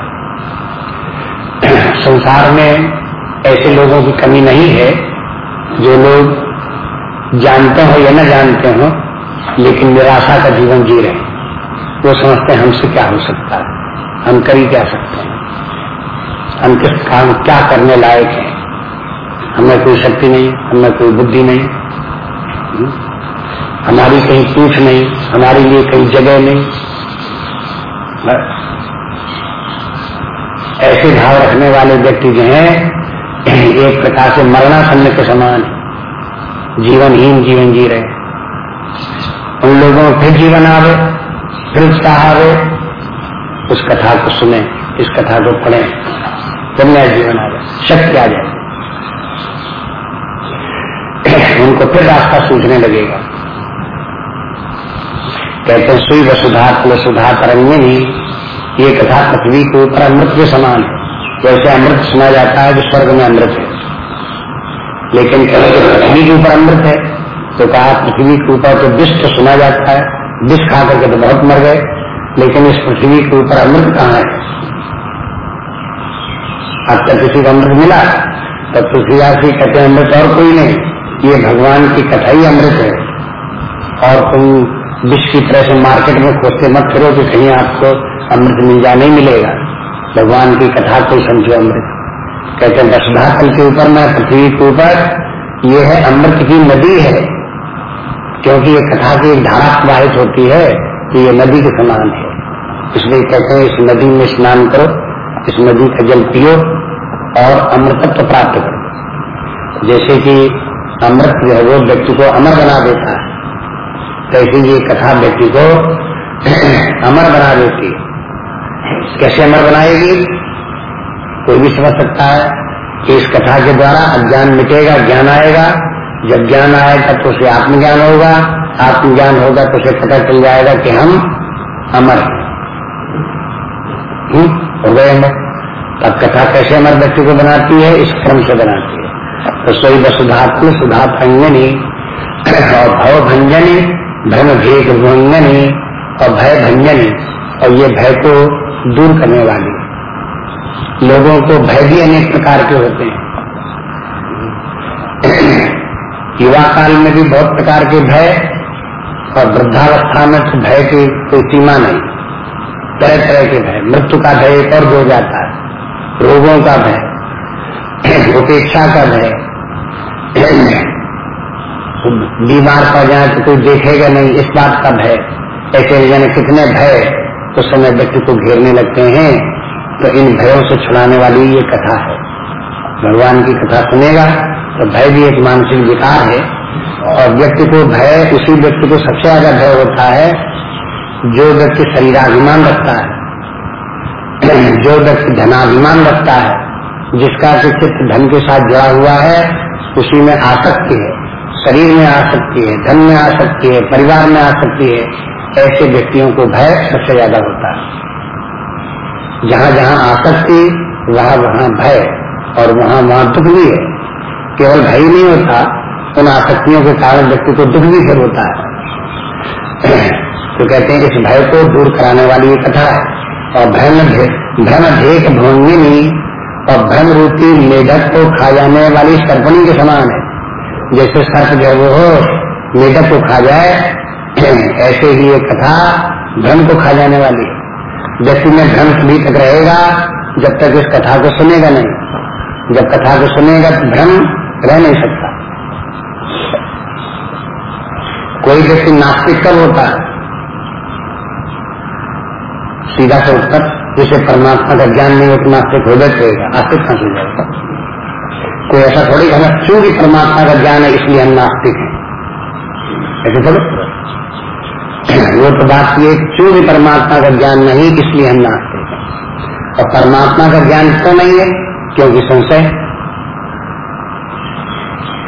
<clears throat> संसार में ऐसे लोगों की कमी नहीं है, जो लोग जानते हो या न जानते हो लेकिन निराशा का जीवन जी रहे वो समझते हैं, हमसे क्या हो सकता है? हम कर ही क्या सकते हैं? हम किस काम क्या करने लायक हैं? हमें कोई शक्ति नहीं, हमें कोई बुद्धि नहीं। हम्म? हमारी कहीं पूछ नहीं, हमारे लिए कहीं जगह नहीं। ऐसे भाव रखने वाले व्यक्ति जो हैं, एक प्रकार से मरणासन्न के समान जीवनहीन जीवन जी रहे उन लोगों में फिर जीवन आवे फिर उत्साह आवे उस कथा को सुने, इस कथा को पढ़े फिर नया जीवन आवे शक्ति आ जाए। <coughs> उनको फिर रास्ता सूझने लगेगा। कहते हैं, सुई वसुधा वसुधा तरंगिनी ये कथा पृथ्वी के ऊपर अमृत के समान है। जैसे अमृत सुना जाता है जो स्वर्ग में अमृत है। लेकिन कहें पृथ्वी के ऊपर अमृत है तो कहा, पृथ्वी के ऊपर तो विष तो सुना जाता है, विष खा करके तो बहुत मर गए, लेकिन इस पृथ्वी के ऊपर अमृत कहाँ है? अब तक किसी को अमृत मिला? तो पृथ्वीवासी कहते हैं, अमृत और कोई नहीं, ये भगवान की कथा ही अमृत है। और तुम विष की तरह से मार्केट में खोजते मत करो कि कहीं आपको अमृत मिल जा नहीं मिलेगा। भगवान की कथा को समझो अमृत। कहते हैं दसधा कल के ऊपर में, पृथ्वी के ऊपर, ये है अमृत की नदी है। क्योंकि ये कथा की एक धारा प्रवाहित होती है कि ये नदी के समान है। इसलिए कहते हैं, इस नदी में स्नान करो, इस नदी का जल पियो और अमृतत्व प्राप्त करो। जैसे कि अमृत जो है, वो व्यक्ति को अमर बना देता है। तैसे ये कथा व्यक्ति को <clears throat> अमर बना देती है? कैसे अमर बनाएगी? कोई भी समझ सकता है कि इस कथा के द्वारा अज्ञान मिटेगा, ज्ञान आएगा जब ज्ञान आएगा तो उसे आत्मज्ञान होगा। आत्मज्ञान होगा तो उसे पता चल जाएगा कि हम अमर हम्म, हो गए अमर तब कथा कैसे अमर व्यक्ति को बनाती है? इस क्रम से बनाती है। तो सोई वसुधात्म सुधा भंजनी और भव भंजनी भ्रम भेद भंजनी और भय भंजनी और ये भय को दूर करने वाली लोगों को भय भी अनेक प्रकार के होते हैं। युवा काल में भी बहुत प्रकार के भय और वृद्धावस्था में तो भय की कोई सीमा नहीं। तरह तरह के भय। मृत्यु का भय एक और हो जाता है। रोगों का भय, उपेक्षा का भय। बीमार पड़ जाए तो कोई देखेगा नहीं, इस बात का भय। ऐसे यानी कितने भय, उस समय व्यक्ति को घेरने लगते हैं। तो इन भयों से छुड़ाने वाली ये कथा है। भगवान की कथा सुनेगा। तो भय भी एक मानसिक विकार है। और व्यक्ति को भय, उसी व्यक्ति को सबसे ज़्यादा भय होता है, जो व्यक्ति शरीराभिमान रखता है। जो व्यक्ति धनाभिमान रखता है, जिसका चित्त धन के साथ जुड़ा हुआ है, उसी में आसक्ति है। शरीर में आसक्ति है, धन में आसक्ति है, परिवार में आसक्ति है, ऐसे व्यक्तियों को भय सबसे ज़्यादा होता है। जहाँ जहाँ आसक्ति, वहाँ वहाँ भय, और वहाँ वहाँ दुख भी है। केवल भय नहीं होता, उन आसक्तियों के कारण व्यक्ति को दुख भी फिर होता है। <clears throat> तो कहते हैं, इस भय को दूर कराने वाली कथा है। और भ्रम भ्रम भेक भोंगिनी और भ्रम रूपी मेढक को खा जाने वाली सर्पणी के समान है। जैसे सर्प जो वो मेढक को खा जाए, <clears throat> ऐसे ही ये कथा भ्रम को खा जाने वाली व्यक्ति में भ्रम भी तक रहेगा, जब तक इस कथा को सुनेगा नहीं। जब कथा को सुनेगा तो भ्रम रह नहीं सकता। कोई व्यक्ति नास्तिक कब होता है, सीधा से उत्तर, जिसे परमात्मा का ज्ञान नहीं हो तो नास्तिक हो जाएगा आस्तिक कहाँ जाएगा। कोई ऐसा थोड़ी हमें क्यों भी परमात्मा का ज्ञान है, इसलिए हम नास्तिक हैं। ऐसे थोड़े वो तो बात ये क्यों भी परमात्मा का ज्ञान नहीं, इसलिए हम नास्तिक हैं। और परमात्मा का ज्ञान क्यों नहीं है, क्योंकि संशय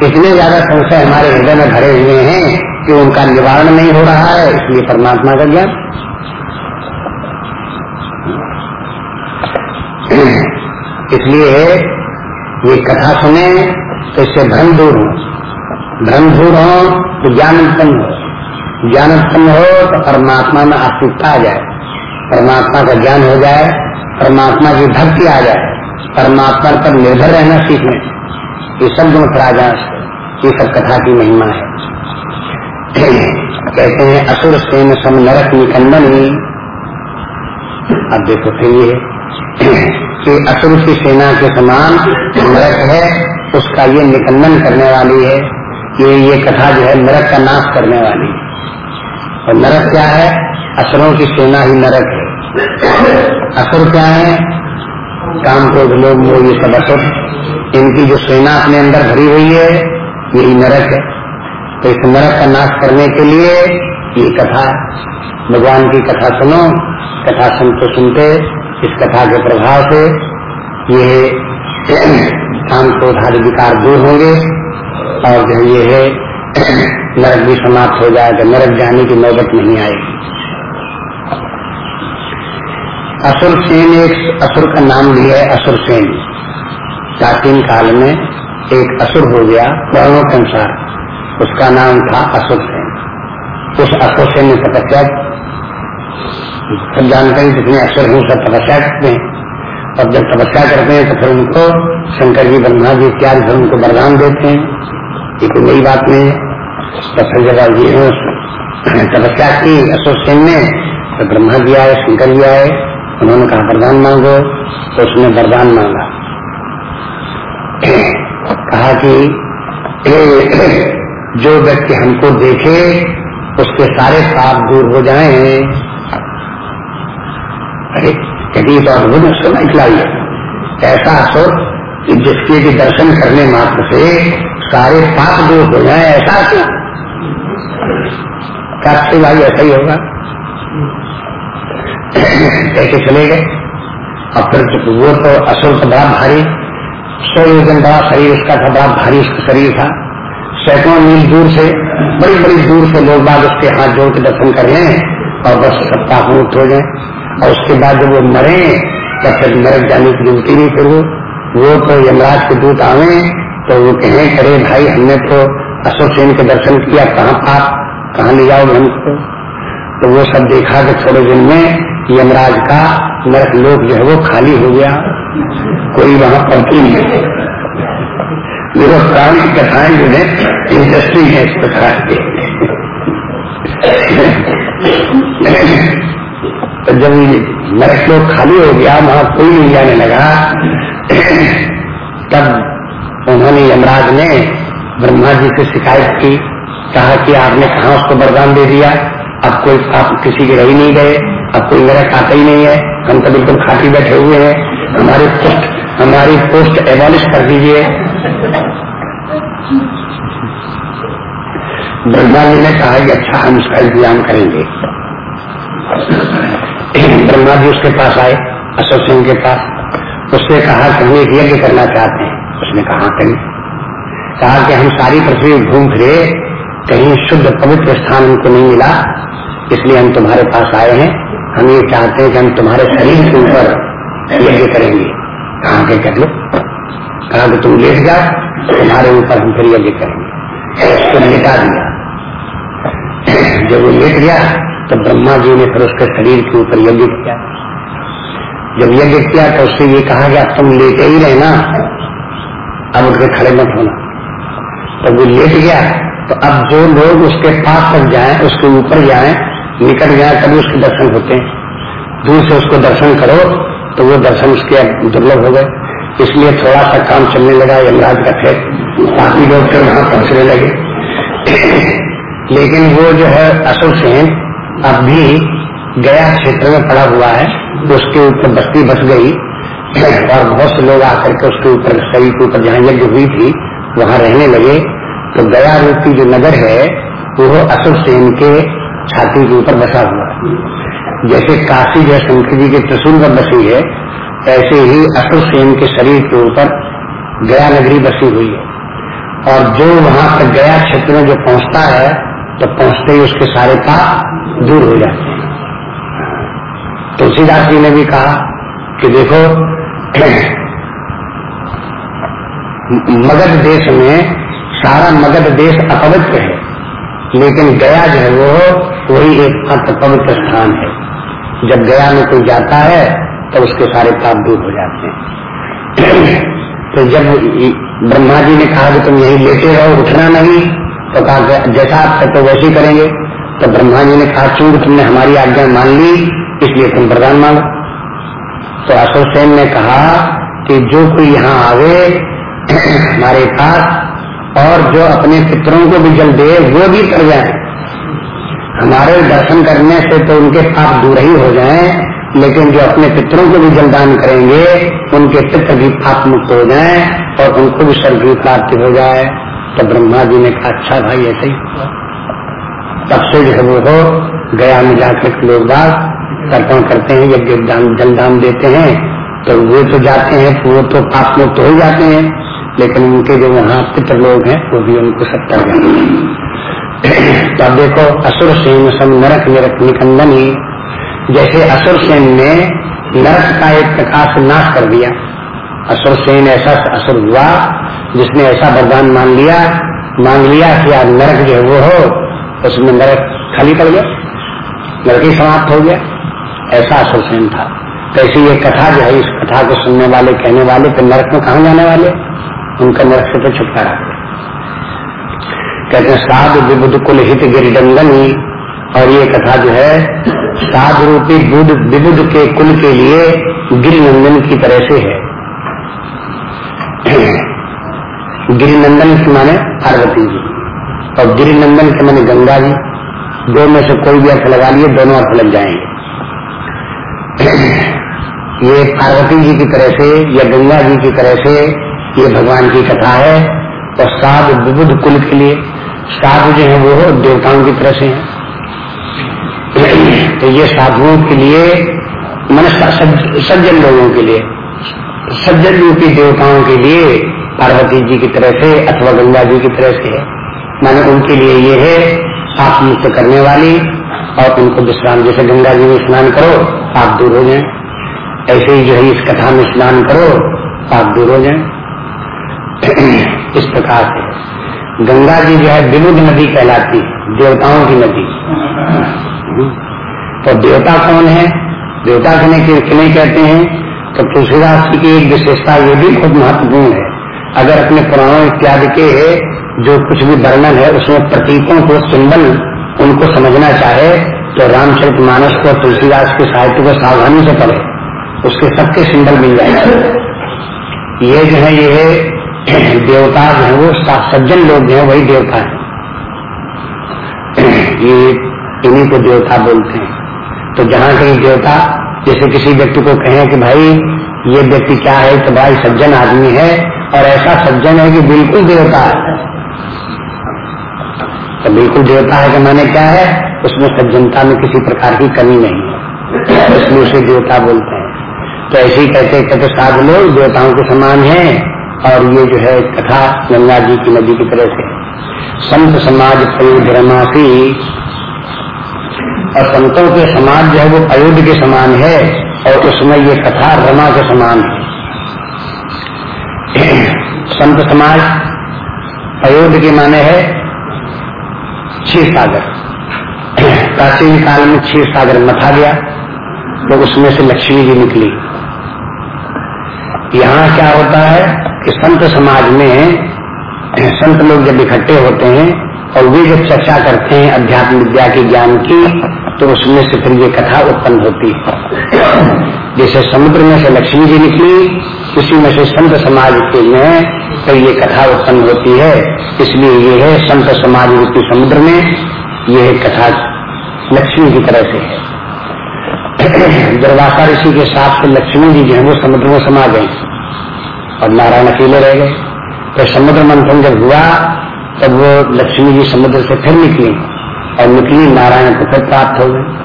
इतने ज़्यादा संशय हमारे हृदय में भरे हुए हैं कि उनका निवारण नहीं हो रहा है, इसलिए परमात्मा का ज्ञान। इसलिए ये कथा सुने तो इससे भ्रम दूर हो। भ्रम दूर हो तो ज्ञान उत्पन्न हो। ज्ञान उत्पन्न हो तो परमात्मा में आस्तिकता आ जाए। परमात्मा का ज्ञान हो जाए, परमात्मा की भक्ति आ जाए। परमात्मा पर निर्भर रहना सीखने। ये सब गुण जाए ये सब कथा की महिमा है। कहते हैं, असुर सेन सम नरक निकंदन। ही अब देखो फिर ये कि असुर की सेना के समान नरक है, उसका ये निकंदन करने वाली है, ये ये कथा जो है नरक का नाश करने वाली है। और नरक क्या है? असुरों की सेना ही नरक है। असुर क्या है? काम क्रोध लोग मोह, ये सब असुर इनकी जो सेना अपने अंदर भरी हुई है, यही नरक है। तो इस नरक का नाश करने के लिए ये कथा, भगवान की कथा सुनो, कथा सुनते सुनते, इस कथा के प्रभाव से ये काम क्रोधादि विकार दूर होंगे, और जो ये है, नरक भी समाप्त हो जाएगा, नरक जाने की नौबत नहीं आएगी। असुर सेन एक, असुर का नाम भी है असुर सेन। प्राचीन काल में एक असुर हो गया वर्णों के अनुसार उसका नाम था असुर सेन। उस असुर सेन ने तपस्या सब जानकारी जितने असुर हैं, सब तपस्या करते हैं। और जब तपस्या करते हैं तो फिर उनको शंकर जी, ब्रह्मा जी इत्यादि फिर उनको वरदान देते हैं। ये कोई नई बात नहीं है। तो फिर जगह जी तपस्या की असुर सेन ने तो ब्रह्मा जी आए, शंकर जी आए। उन्होंने कहा, वरदान मांगो। तो उसने वरदान मांगा। कहा कि जो व्यक्ति हमको देखे, उसके सारे पाप दूर हो जाए। अरे कभी तो अद्भुत सुना खिलाई ऐसा असुर जिसके भी दर्शन करने मात्र से सारे पाप दूर हो जाए, ऐसा क्यों? क्या भाई ऐसा ही होगा? <clears throat> कैसे चले गए? और फिर वो तो असुर तो बड़ा भारी सौ योजन बड़ा शरीर, उसका था, बड़ा भारी शरीर था। सैकड़ों मील दूर से बड़ी बड़ी दूर से लोग बाद उसके हाथ जोड़ के दर्शन कर लें और बस पाप मुक्त हो जाए। और उसके बाद जब वो मरे तो फिर नरक जाने की ज़रूरत नहीं फिर वो तो यमराज के दूत आवे तो वो कहें करे भाई, हमने तो अशोक सेन के दर्शन किया, कहाँ पाप कहाँ ले जाओ हमको? तो वो सब देखा कि थोड़े दिन में यमराज का नरक लोक जो है वो खाली हो गया। कोई वहाँ पहुँची नहीं देखो प्राण की कथाएँ जो है इंटरेस्टिंग है इस प्रकार के। तो जब नरक लोग खाली हो गया, वहाँ कोई नहीं जाने लगा। तब उन्होंने यमराज ने ब्रह्मा जी से शिकायत की, कहा कि आपने कहा उसको वरदान दे दिया? अब कोई आप किसी के रही नहीं गए। अब कोई नरक आता ही नहीं है। हम तो बिल्कुल खाती बैठे हुए हैं। हमारी पोस्ट हमारी पोस्ट एबॉलिश कर दीजिए। ब्रह्मा जी ने कहा कि अच्छा हम उसका इंतज़ाम करेंगे। ब्रह्मा जी उसके पास आए, अशोक सिंह के पास। उसने कहा कि हम एक यज्ञ करना चाहते हैं। उसने कहा, कहीं? कहा कि हम सारी पृथ्वी घूम फिरे, कहीं शुद्ध पवित्र स्थान हमको नहीं मिला, इसलिए हम तुम्हारे पास आए हैं। हम ये चाहते हैं कि हम तुम्हारे शरीर के ऊपर यज्ञ करेंगे। कहा के कर लो। कहा कि तुम लेट जाओ, तुम्हारे ऊपर हम फिर यज्ञ करेंगे। उसको लेटा दिया। जब वो लेट गया तो ब्रह्मा जी ने फिर उसके शरीर के ऊपर यज्ञ किया। जब यज्ञ किया तो उससे ये कहा गया तुम लेटे ही रहना। अब उसके खड़े मत होना। तो वो लेट गया तो अब जो लोग उसके पास तक जाए, उसके ऊपर जाए निकट गया, तभी उसके दर्शन होते हैं। दूर से उसको दर्शन करो तो वो दर्शन उसके दुर्लभ हो गए। इसलिए थोड़ा सा काम चलने लगा, यमराज का थे बाकी लोग फिर वहाँ पहुँचने लगे। <clears throat> लेकिन वो जो है अशोक सेन, अब भी गया क्षेत्र में पड़ा हुआ है। उसके ऊपर बस्ती बस गई, <clears throat> और बहुत से लोग आकर के उसके ऊपर, शरीर के ऊपर जहाँ यज्ञ हुई थी, वहाँ रहने लगे। तो गया रूपी जो नगर है, वो अशोक सेन के छाती के ऊपर बसा हुआ। है जैसे काशी जो शंकर जी के त्रिशूल पर बसी है, ऐसे ही असुर सेन के शरीर के ऊपर गया नगरी बसी हुई है। और जो वहाँ तक गया क्षेत्र में जो पहुँचता है तो पहुँचते ही उसके सारे पाप दूर हो जाते हैं। तुलसीदास जी ने भी कहा कि देखो, मगध देश में सारा मगध देश अपवित्र है। लेकिन गया जो है वो वही एक पवित्र स्थान है। जब गया में कोई जाता है तो उसके सारे पाप दूर हो जाते हैं। <clears throat> तो जब ब्रह्मा जी ने कहा कि तुम यही लेटे रहो, उठना नहीं तो कहा जैसा आप कहते वैसे ही करेंगे। तो ब्रह्मा जी ने कहा, चूँकि तुमने हमारी आज्ञा मान ली, इसलिए तुम प्रदान मांगो। तो अशोक सेन ने कहा कि जो कोई यहाँ आवे, <clears throat> हमारे पास और जो अपने पितरों को भी जल दे, वो भी कर जाए। हमारे दर्शन करने से तो उनके पाप दूर ही हो जाए, लेकिन जो अपने पितरों को भी जलदान करेंगे, उनके पित्र भी पाप मुक्त हो जाए और उनको भी स्वर्ग की प्राप्ति हो जाए। तो ब्रह्मा जी ने कहा अच्छा भाई, ऐसे ही। तब से जो है वो हो, गया में जाकर लोग बात तर्पण करते हैं, यज्ञ जलदान देते हैं। तो वे तो जाते हैं, वो तो पाप मुक्त हो जाते हैं। लेकिन उनके जो वहाँ पित्र लोग हैं, वो भी उनको सत्तर जाते हैं तो अब देखो, असुर सेन सम नरक निरक निकंदनी। जैसे असुर सेन ने नरक का एक प्रकार से नाश कर दिया। असुर सेन ऐसा असुर हुआ, जिसने ऐसा वरदान मान लिया मांग लिया कि आज नरक जो वो हो, उसमें नरक खाली पड़ गया, नरक ही समाप्त हो गया। ऐसा असुर सेन था। तो ऐसी ये कथा जो है, इस कथा को सुनने वाले, कहने वाले तो नरक में कहा जाने वाले? उनका नरक से तो छुटकारा। कहते हैं, साधु विबुद कुल हित गिरिडंगनी। और ये कथा जो है साधु रूपी बुद्ध विबुद के कुल के लिए गिरिनंदन की तरह से है। गिरिनंदन की माने पार्वती जी। और गिरिनंदन के माने गंगा जी। दो में से कोई भी अर्थ लगा लिए, दोनों अर्थ लग जाएँगे। ये पार्वती जी की तरह से या गंगा जी की तरह से ये भगवान की कथा है। और साधु विबुद्ध कुल के लिए साधु जो है वो देवताओं की तरह से है। तो ये साधुओं के लिए मन सज्जन लोगों के लिए, सज्जन रूपी देवताओं के लिए पार्वती जी की तरह से अथवा गंगा जी की तरह से है। माने उनके लिए ये है आप मुक्त करने वाली और उनको विश्राम, जैसे गंगा जी में स्नान करो आप दूर हो जाए। ऐसे ही जो है इस कथा में स्नान करो आप दूर हो जाए। <clears throat> इस प्रकार से। गंगा जी जो है विमुद नदी कहलाती है, देवताओं की नदी। तो देवता कौन है? देवता कहने किन्हें कहते हैं? तो तुलसीदास की एक विशेषता ये भी बहुत महत्वपूर्ण है। अगर अपने पुराणों इत्यादि के जो कुछ भी वर्णन है, उसमें प्रतीकों को, सिंबल उनको समझना चाहे तो रामचरित मानस को तुलसीदास के साहित्य को सावधानी से पढ़े। उसके सबके सिंबल मिल जाएँगे। ये जो है, ये देवता जो है वो सज्जन लोग जो है, वही देवता है। ये इन्हीं को देवता बोलते हैं। तो जहाँ कहीं देवता, जैसे किसी व्यक्ति को कहें कि भाई, ये व्यक्ति क्या है तो भाई सज्जन आदमी है, और ऐसा सज्जन है कि बिल्कुल देवता है। तो बिल्कुल देवता है कि माने क्या है, उसमें सज्जनता में किसी प्रकार की कमी नहीं है। इसलिए उसे देवता बोलते हैं। तो ऐसे ही कहते कहते साधु लोग देवताओं के समान हैं और ये जो है कथा गंगा जी की नदी की तरह से संत समाज रमासी और संतों के समाज जो है वो अयोध्य के समान है और उसमें ये कथा रमा के समान है। संत समाज अयोध्य के माने है क्षीर सागर। प्राचीन काल में क्षीर सागर मथा गया तो उसमें से लक्ष्मी जी निकली। यहाँ क्या होता है? कि संत समाज में संत लोग जब इकट्ठे होते हैं और वे जब चर्चा करते हैं अध्यात्म विद्या के ज्ञान की तो उसमें से फिर ये कथा उत्पन्न होती है। जैसे समुद्र में से लक्ष्मी जी निकली, उसी में से संत समाज के में फिर ये कथा उत्पन्न होती है। इसलिए ये है संत समाज रूपी समुद्र में ये कथा लक्ष्मी की तरह से है। <clears throat> दुर्वासा ऋषि के साथ से लक्ष्मी जी जो है, वो समुद्र में समा गए। और नारायण अकेले रह गए। तो समुद्र मंथन जब हुआ, तब वो लक्ष्मी जी समुद्र से फिर निकली और निकली, नारायण को फिर प्राप्त हो गए।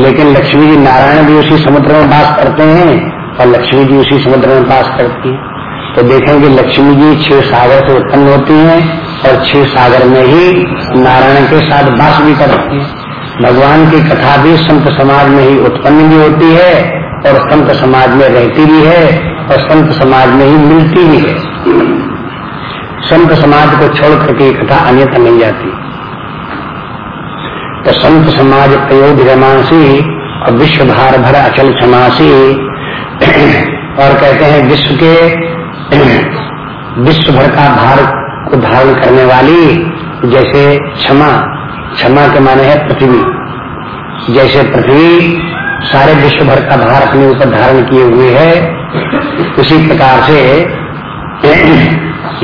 लेकिन लक्ष्मी जी नारायण भी उसी समुद्र में बास करते हैं और लक्ष्मी जी उसी समुद्र में बास करती है। तो देखेंगे लक्ष्मी जी छह सागर से उत्पन्न होती हैं और छह सागर में ही नारायण के साथ बास भी करती है। भगवान की कथा भी संत समाज में ही उत्पन्न भी होती है और संत समाज में रहती भी है और संत समाज में ही मिलती भी है। संत समाज को छोड़ करके कथा अन्यथा नहीं जाती। तो संत समाज प्रयोग रमासी और विश्व भार भर अचल क्षमासी। और कहते हैं विश्व के विश्व भर का भार को धारण करने वाली जैसे क्षमा क्षमा के माने है पृथ्वी। जैसे पृथ्वी सारे विश्व भर का भार अपने ऊपर धारण किए हुए है। उसी प्रकार से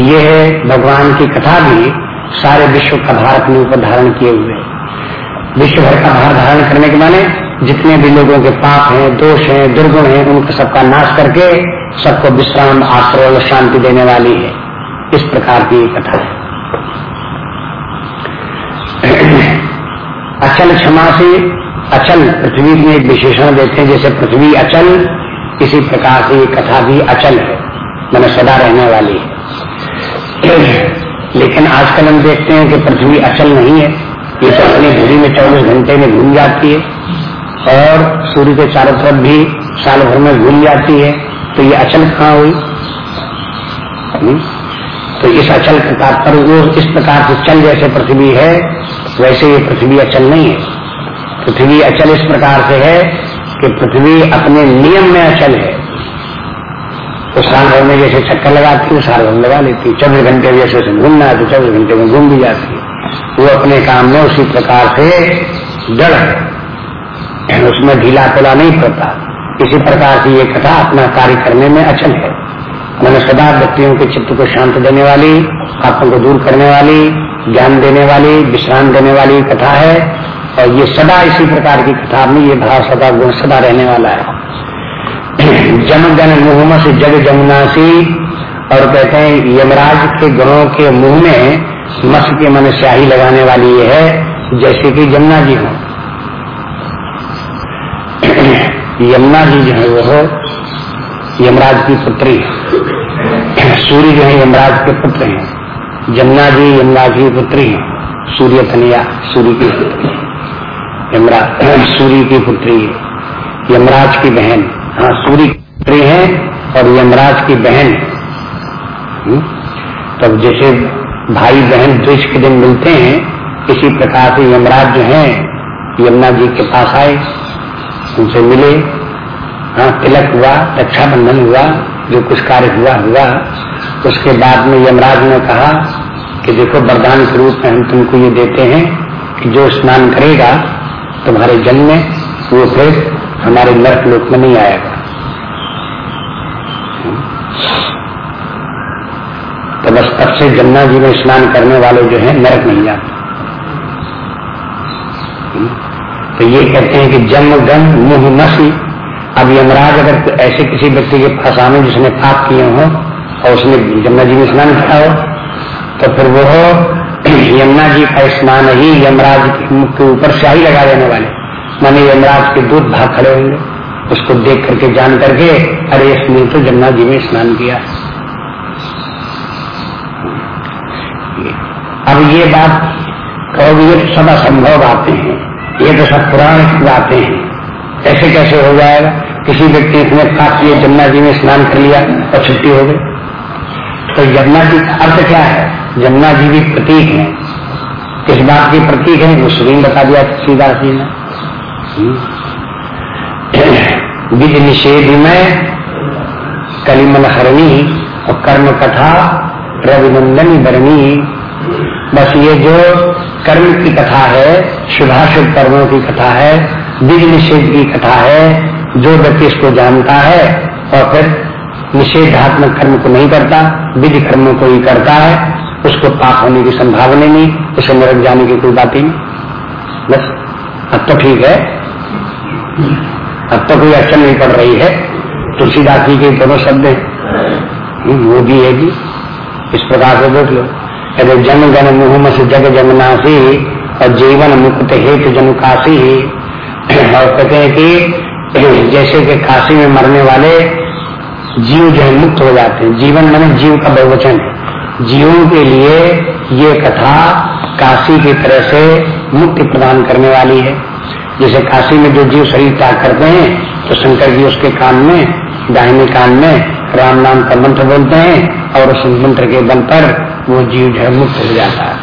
ये भगवान की कथा भी, सारे विश्व का भार अपने ऊपर धारण किए हुए विश्व भर का भार धारण करने के माने जितने भी लोगों के पाप हैं, दोष हैं, दुर्गुण हैं, उनका सबका नाश करके सबको विश्राम, आश्रय और शांति देने वाली है। इस प्रकार की कथा है। अचल क्षमा से अचल पृथ्वी में एक विशेषण देते हैं, जैसे पृथ्वी अचल, इसी प्रकार से ये कथा भी अचल है, मैंने सदा रहने वाली है। लेकिन आजकल हम देखते हैं कि पृथ्वी अचल नहीं है, ये तो अपनी धुरी में चौबीस घंटे में घूम जाती है, और सूर्य के चारों तरफ़ भी साल भर में घूम जाती है तो ये अचल कहाँ हुई? हम्म? तो इस अचल का तात्पर्य इस प्रकार से चल जैसे पृथ्वी है, वैसे ये पृथ्वी अचल नहीं है। पृथ्वी अचल इस प्रकार से है कि पृथ्वी अपने नियम में अचल है। तो साल में जैसे चक्कर लगाती है साल भर लगा लेती है। चौबीस घंटे जैसे उसे घूमना है तो चौबीस घंटे में घूम भी जाती है। वो अपने काम में उसी प्रकार से जड़ है। उसमें ढीला पोला नहीं पड़ता। इसी प्रकार की ये कथा अपना कार्य करने में अचल है। मैंने सदा व्यक्तियों के चित्त को शांत देने वाली पापों को दूर करने वाली, ज्ञान देने वाली, विश्राम देने वाली कथा है। और ये सदा इसी प्रकार की कथा में ये भाव सदा गुण सदा रहने वाला है। जम जन मुँह से जग जमुनासी और कहते हैं, यमराज के गुणों के मुँह में मस के मन स्याही लगाने वाली ये है, जैसे कि यमुना जी हो। यमुना जी जो है, वो हो यमराज की पुत्री। सूर्य जो है, यमराज के पुत्र हैं। यमुना जी यमराज की पुत्री सूर्य कन्या सूर्य की पुत्री। यमराज सूर्य की पुत्री, यमराज की बहन। हाँ सूर्य की पुत्री है और यमराज की बहन। हम्म? तब जैसे भाई बहन द्वेष के दिन मिलते हैं, इसी प्रकार से यमराज जो है, यमुना जी के पास आए, उनसे मिले। हाँ तिलक हुआ, रक्षाबंधन हुआ, जो कुछ कार्य हुआ हुआ। उसके बाद में यमराज ने कहा कि देखो, वरदान के रूप में हम तुमको ये देते हैं कि जो स्नान करेगा तुम्हारे जन्म में वो फिर हमारे नर्क लोक में नहीं आएगा तो बस तब से जमुना जी में स्नान करने वाले जो है, नरक नहीं जाते तो ये कहते हैं कि जन्म गम मुँह नसी अब यमराज अगर तो ऐसे किसी व्यक्ति के पास आने जिसने पाप किए हो और उसने जमुना जी में स्नान किया हो तो फिर वो यमुना जी का स्नान ही यमराज के ऊपर स्याही लगा देने वाले। माने यमराज के दूध भाग खड़े होंगे। उसको देख करके जान करके, अरे इसने तो जमुना जी में स्नान किया। अब ये बात कहोगे, ये तो सब असंभव बातें हैं। ये तो सब पुराण बातें हैं। ऐसे कैसे हो जाएगा? किसी व्यक्ति ने पाप किए जमुना जी में स्नान कर लिया और छुट्टी हो गई। तो यमुना जी का अर्थ क्या है? जमुना जी भी प्रतीक है। किस बात की प्रतीक है वो सुरीन बता दिया तुलसीदास जी ने हम्म। निषेध में कलिमन हरणी और कर्म कथा रविनंदनी बरणी। बस ये जो कर्म की कथा है, शुभाशुभ कर्मों की कथा है, विधि निषेध की कथा है, जो व्यक्ति इसको जानता है और फिर निषेधात्मक कर्म को नहीं करता, विधि कर्मों को ही करता है उसको पाप होने की संभावना नहीं उसे नरक जाने की कोई बात ही नहीं। बस अब तो ठीक है। अब तो कोई अड़चन नहीं पड़ रही है। तुलसीदास जी के दोनों शब्द है। हम्म, वो भी है जी। इस प्रकार से देख लो। कहते जन गण मुहम से जग जमनासी और जीवन मुक्त हेतु जन काशी। और कहते हैं कि जैसे कि काशी में मरने वाले जीव जो है मुक्त हो जाते हैं। जीवन मैंने जीव का बहुवचन है। जीवों के लिए ये कथा काशी की तरह से मुक्ति प्रदान करने वाली है। जैसे काशी में जो जीव शरीर त्याग करते हैं तो शंकर जी उसके कान में, दाहिने कान में राम नाम का मंत्र बोलते हैं और उस मंत्र के बल पर वो जीव जो है मुक्त हो जाता है।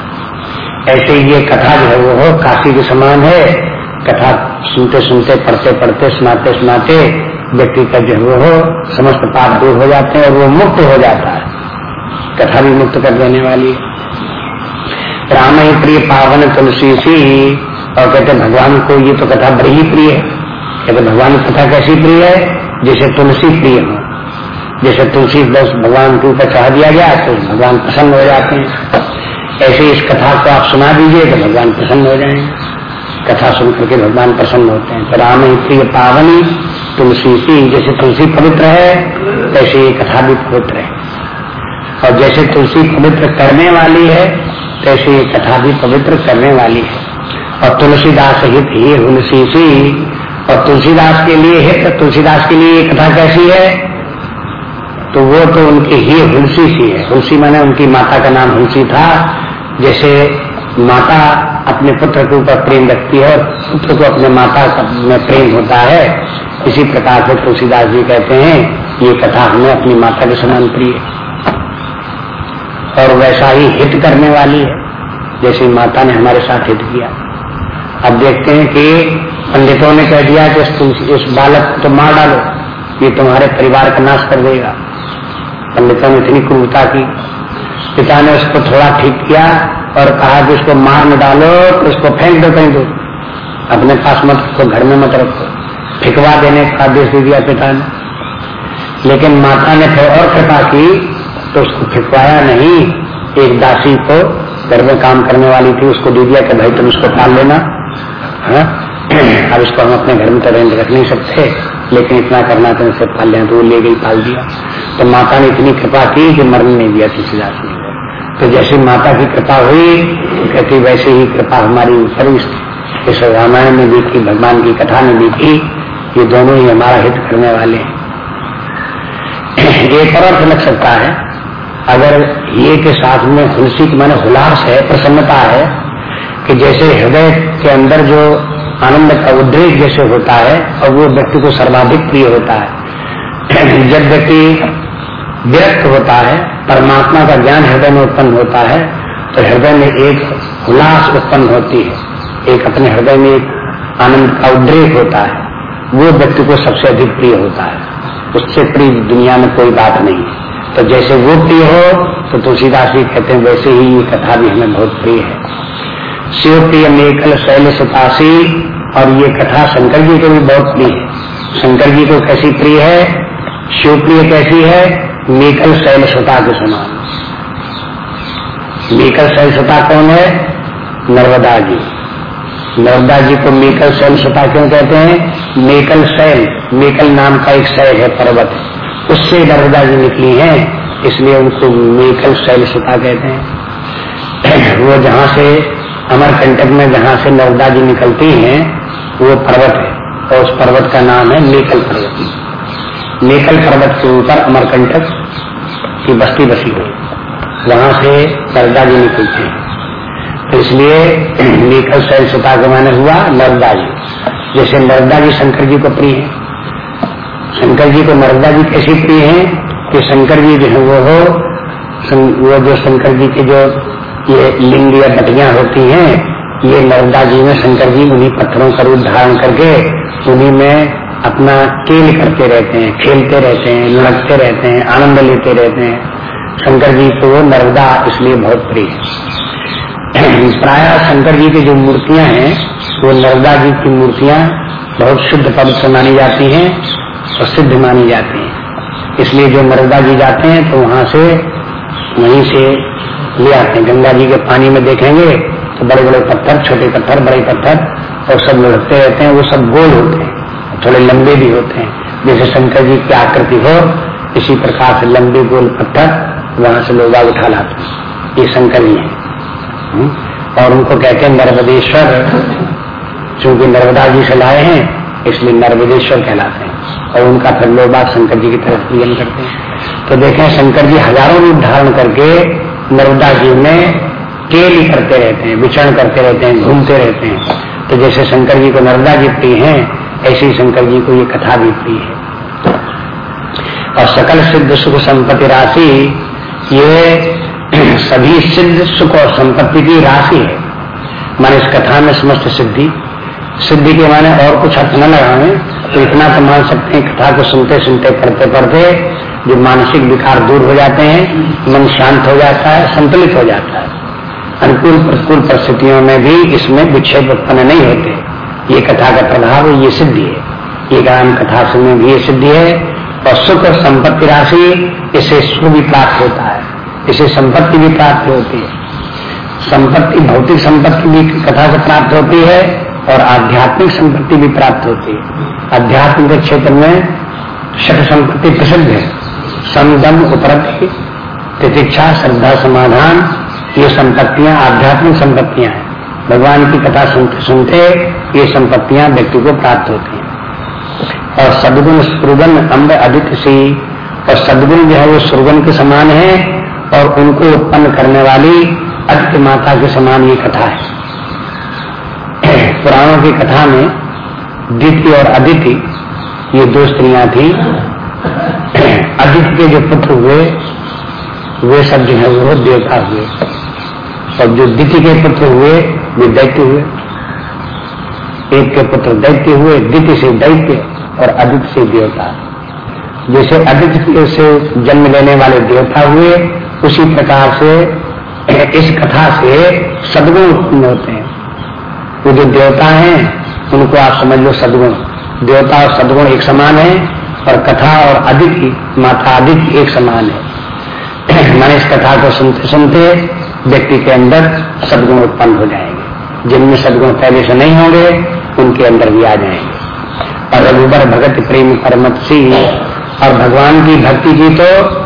ऐसे ही ये कथा जो है वो काशी के समान है। कथा सुनते सुनते, पढ़ते पढ़ते, सुनाते सुनाते व्यक्ति का जो है वो समस्त पाप दूर हो जाते हैं और वो मुक्त हो जाता है। कथा भी मुक्त कर देने वाली है। राम ही प्रिय पावन तुलसी सी, और कहते भगवान को ये तो कथा बड़ी ही प्रिय है। कहते भगवान कथा कैसी प्रिय है? जैसे तुलसी प्रिय हो। जैसे तुलसी बस भगवान के ऊपर चढ़ा दिया गया तो भगवान प्रसन्न हो जाते हैं। ऐसे इस कथा को आप सुना दीजिए तो भगवान प्रसन्न हो जाएँगे। कथा सुन करके भगवान प्रसन्न होते हैं। तो राम ही प्रिय पावनी, तुलसी सी, जैसे तुलसी पवित्र है तैसे ये कथा भी पवित्र है। और जैसे तुलसी पवित्र करने वाली है, तैसे ये कथा भी पवित्र करने वाली है। और तुलसीदास हित ही तुलसी सी और तुलसीदास के लिए हित तुलसीदास के लिए ये कथा कैसी है? तो वो तो उनकी ही हुलसी सी है हुलसी माने उनकी माता का नाम हुलसी था। जैसे माता अपने पुत्र के ऊपर प्रेम रखती है और पुत्र को अपने माता में प्रेम होता है। इसी प्रकार से तुलसीदास जी कहते हैं, ये कथा हमें अपनी माता के समान प्रिय और वैसा ही हित करने वाली है, जैसे माता ने हमारे साथ हित किया। अब देखते हैं कि पंडितों ने कह दिया कि इस बालक को तो मार डालो, ये तुम्हारे परिवार का नाश कर देगा। पंडितों ने इतनी क्रूरता की। पिता ने उसको थोड़ा ठीक किया और कहा कि उसको मार न डालो तो उसको फेंक दो कहीं दो अपने पास मत रखो, घर में मत रखो। फिकवा देने का आदेश दे दिया पिता ने। लेकिन माता ने फिर और कृपा की तो उसको फिकवाया नहीं। एक दासी को घर में काम करने वाली थी, उसको दे दिया कि भाई तुम उसको पाल लेना। हाँ? अब इसको हम अपने घर में तो रख नहीं सकते, लेकिन इतना करना तो उसे पाल लेना तो वो ले गई, पाल दिया। तो माता ने इतनी कृपा की कि मरने नहीं दिया तुलसीदास ने। तो जैसे माता की कृपा हुई तो कहती, वैसे ही कृपा हमारी ऊपर इस रामायण में भी थी, भगवान की कथा में भी थी, ये दोनों ही हमारा हित करने वाले हैं। <clears throat> एक और अर्थ लग सकता है अगर ये के साथ में हुलसी माने हुलास है, प्रसन्नता है, कि जैसे हृदय के अंदर जो आनंद का उद्रेक जैसे होता है, और वो व्यक्ति को सर्वाधिक प्रिय होता है। <clears throat> जब व्यक्ति व्यक्त होता है, परमात्मा का ज्ञान हृदय में उत्पन्न होता है तो हृदय में एक उल्लास उत्पन्न होती है। एक अपने हृदय में एक आनंद का उद्रेक होता है। वो व्यक्ति को सबसे अधिक प्रिय होता है। उससे प्रिय दुनिया में कोई बात नहीं है। तो जैसे वो प्रिय हो तो तुलसीदास जी कहते हैं, वैसे ही ये कथा भी हमें बहुत प्रिय है। शिव प्रिय मेकल शैल सुपासी, और ये कथा शंकर जी को भी बहुत प्रिय है। शंकर जी को कैसी प्रिय है? शिव प्रिय कैसी है? मेकल शैल सुता के समान। मेकल शैल सुता कौन है? नर्मदा जी। नर्मदा जी को मेकल शैल सुता क्यों कहते हैं? मेकल शैल मेकल नाम का एक शैल है पर्वत। उससे नर्मदा जी निकली है, इसलिए उनको मेकल शैल सुता कहते हैं वो जहाँ से अमरकंटक में जहाँ से नर्मदा जी निकलती हैं, वो पर्वत है, और उस पर्वत का नाम है नेकल पर्वत। नेकल पर्वत के ऊपर अमरकंटक की बस्ती बसी हुई। वहाँ से नर्मदा जी निकलते हैं। तो इसलिए नेकल शैल सुता के माने हुआ नर्मदा जी। जैसे नर्मदा जी शंकर जी को प्रिय है शंकर जी को नर्मदा जी कैसी प्रिय है कि शंकर जी जो है वो हो वो जो शंकर जी के जो ये लिंग या बटियाँ होती हैं, ये नर्मदा जी में शंकर जी उन्हीं पत्थरों का रूप धारण करके उन्हीं में अपना खेल करते रहते हैं, खेलते रहते हैं लड़कते रहते हैं, आनंद लेते रहते हैं। शंकर जी को वो नर्मदा इसलिए बहुत प्रिय है। <clears throat> प्राय शंकर जी की जो मूर्तियाँ हैं, वो नर्मदा जी की मूर्तियाँ बहुत शुद्ध पवित्र मानी जाती हैं। और सिद्ध मानी जाती है। इसलिए जो नर्मदा जी जाते हैं तो वहाँ से वहीं से ले आते हैं। गंगा जी के पानी में देखेंगे तो बड़े बड़े पत्थर, छोटे पत्थर, बड़े पत्थर, और सब लड़ते रहते हैं, वो सब गोल होते हैं, थोड़े लंबे भी होते हैं। जैसे शंकर जी की आकृति हो, इसी प्रकार से लंबे गोल पत्थर वहाँ से लोग उठा लाते हैं। ये शंकर जी है। हम्म? और उनको कहते हैं, नर्मदेश्वर, चूँकि नर्मदा जी से लाए हैं, इसलिए नर्मदेश्वर कहलाते हैं। और उनका फिर लोग बात शंकर जी की तरफ़ पूजन करते हैं। तो देखें, शंकर जी हज़ारों रूप धारण करके नर्मदा जी में केली करते रहते हैं, विचरण करते रहते हैं, घूमते रहते हैं। तो जैसे शंकर जी को नर्मदा जी प्रिय हैं, ऐसे ही शंकर जी को ये कथा भी प्रिय है। और सकल सिद्ध सुख संपत्ति राशि, ये <clears throat> सभी सिद्ध सुख और संपत्ति की राशि है। मान इस कथा में समस्त सिद्धि सिद्धि के माने और कुछ अर्थ न लगावे तो इतना तो मान सकते हैं कथा को सुनते सुनते, पढ़ते पढ़ते जो मानसिक विकार दूर हो जाते हैं, मन शांत हो जाता है, संतुलित हो जाता है। अनुकूल प्रतिकूल परिस्थितियों में भी इसमें विक्षेप उत्पन्न नहीं होते। ये कथा का प्रभाव ये सिद्धि है। ये गान कथा सुनने भी ये सिद्धि है। और सुख और संपत्ति राशि इसे सुख भी प्राप्त होता है। इसे संपत्ति भी प्राप्त होती है। संपत्ति, भौतिक संपत्ति भी कथा से प्राप्त होती है। और आध्यात्मिक संपत्ति भी प्राप्त होती है। अध्यात्म के क्षेत्र में शठ संपत्ति प्रसिद्ध है। समदम उपरति तितिक्षा श्रद्धा, समाधान, ये संपत्तियाँ आध्यात्मिक संपत्तियाँ हैं। भगवान की कथा सुनते सुनते ये संपत्तियाँ व्यक्ति को प्राप्त होती हैं। और सदगुण सुरगन अम्ब अधिक सी, और सदगुण जो है वो सुरगन के समान है, और उनको उत्पन्न करने वाली अधिक माता के समान ये कथा है। पुराणों की कथा में दिति और अदिति, ये दो स्त्रियाँ थी। अदिति के जो पुत्र हुए, वे सब जो है, वो देवता हुए। और जो दिति के पुत्र हुए, वे दैत्य हुए। एक के पुत्र दैत्य हुए दिति से दैत्य और अदिति से देवता। जैसे अदिति से जन्म लेने वाले देवता हुए, उसी प्रकार से इस कथा से सदगुण उत्पन्न होते हैं। वो जो देवता हैं, उनको आप समझ लो सदगुण। देवता और सदगुण एक समान है और कथा और अधिक माता अधिक एक समान है। मैंने इस कथा को सुनते सुनते व्यक्ति के अंदर सदगुण उत्पन्न हो जाएँगे। जिनमें सदगुण पहले से नहीं होंगे, उनके अंदर भी आ जाएँगे। और रघुबर भगत प्रेम परमत सिंह, और भगवान की भक्ति की तो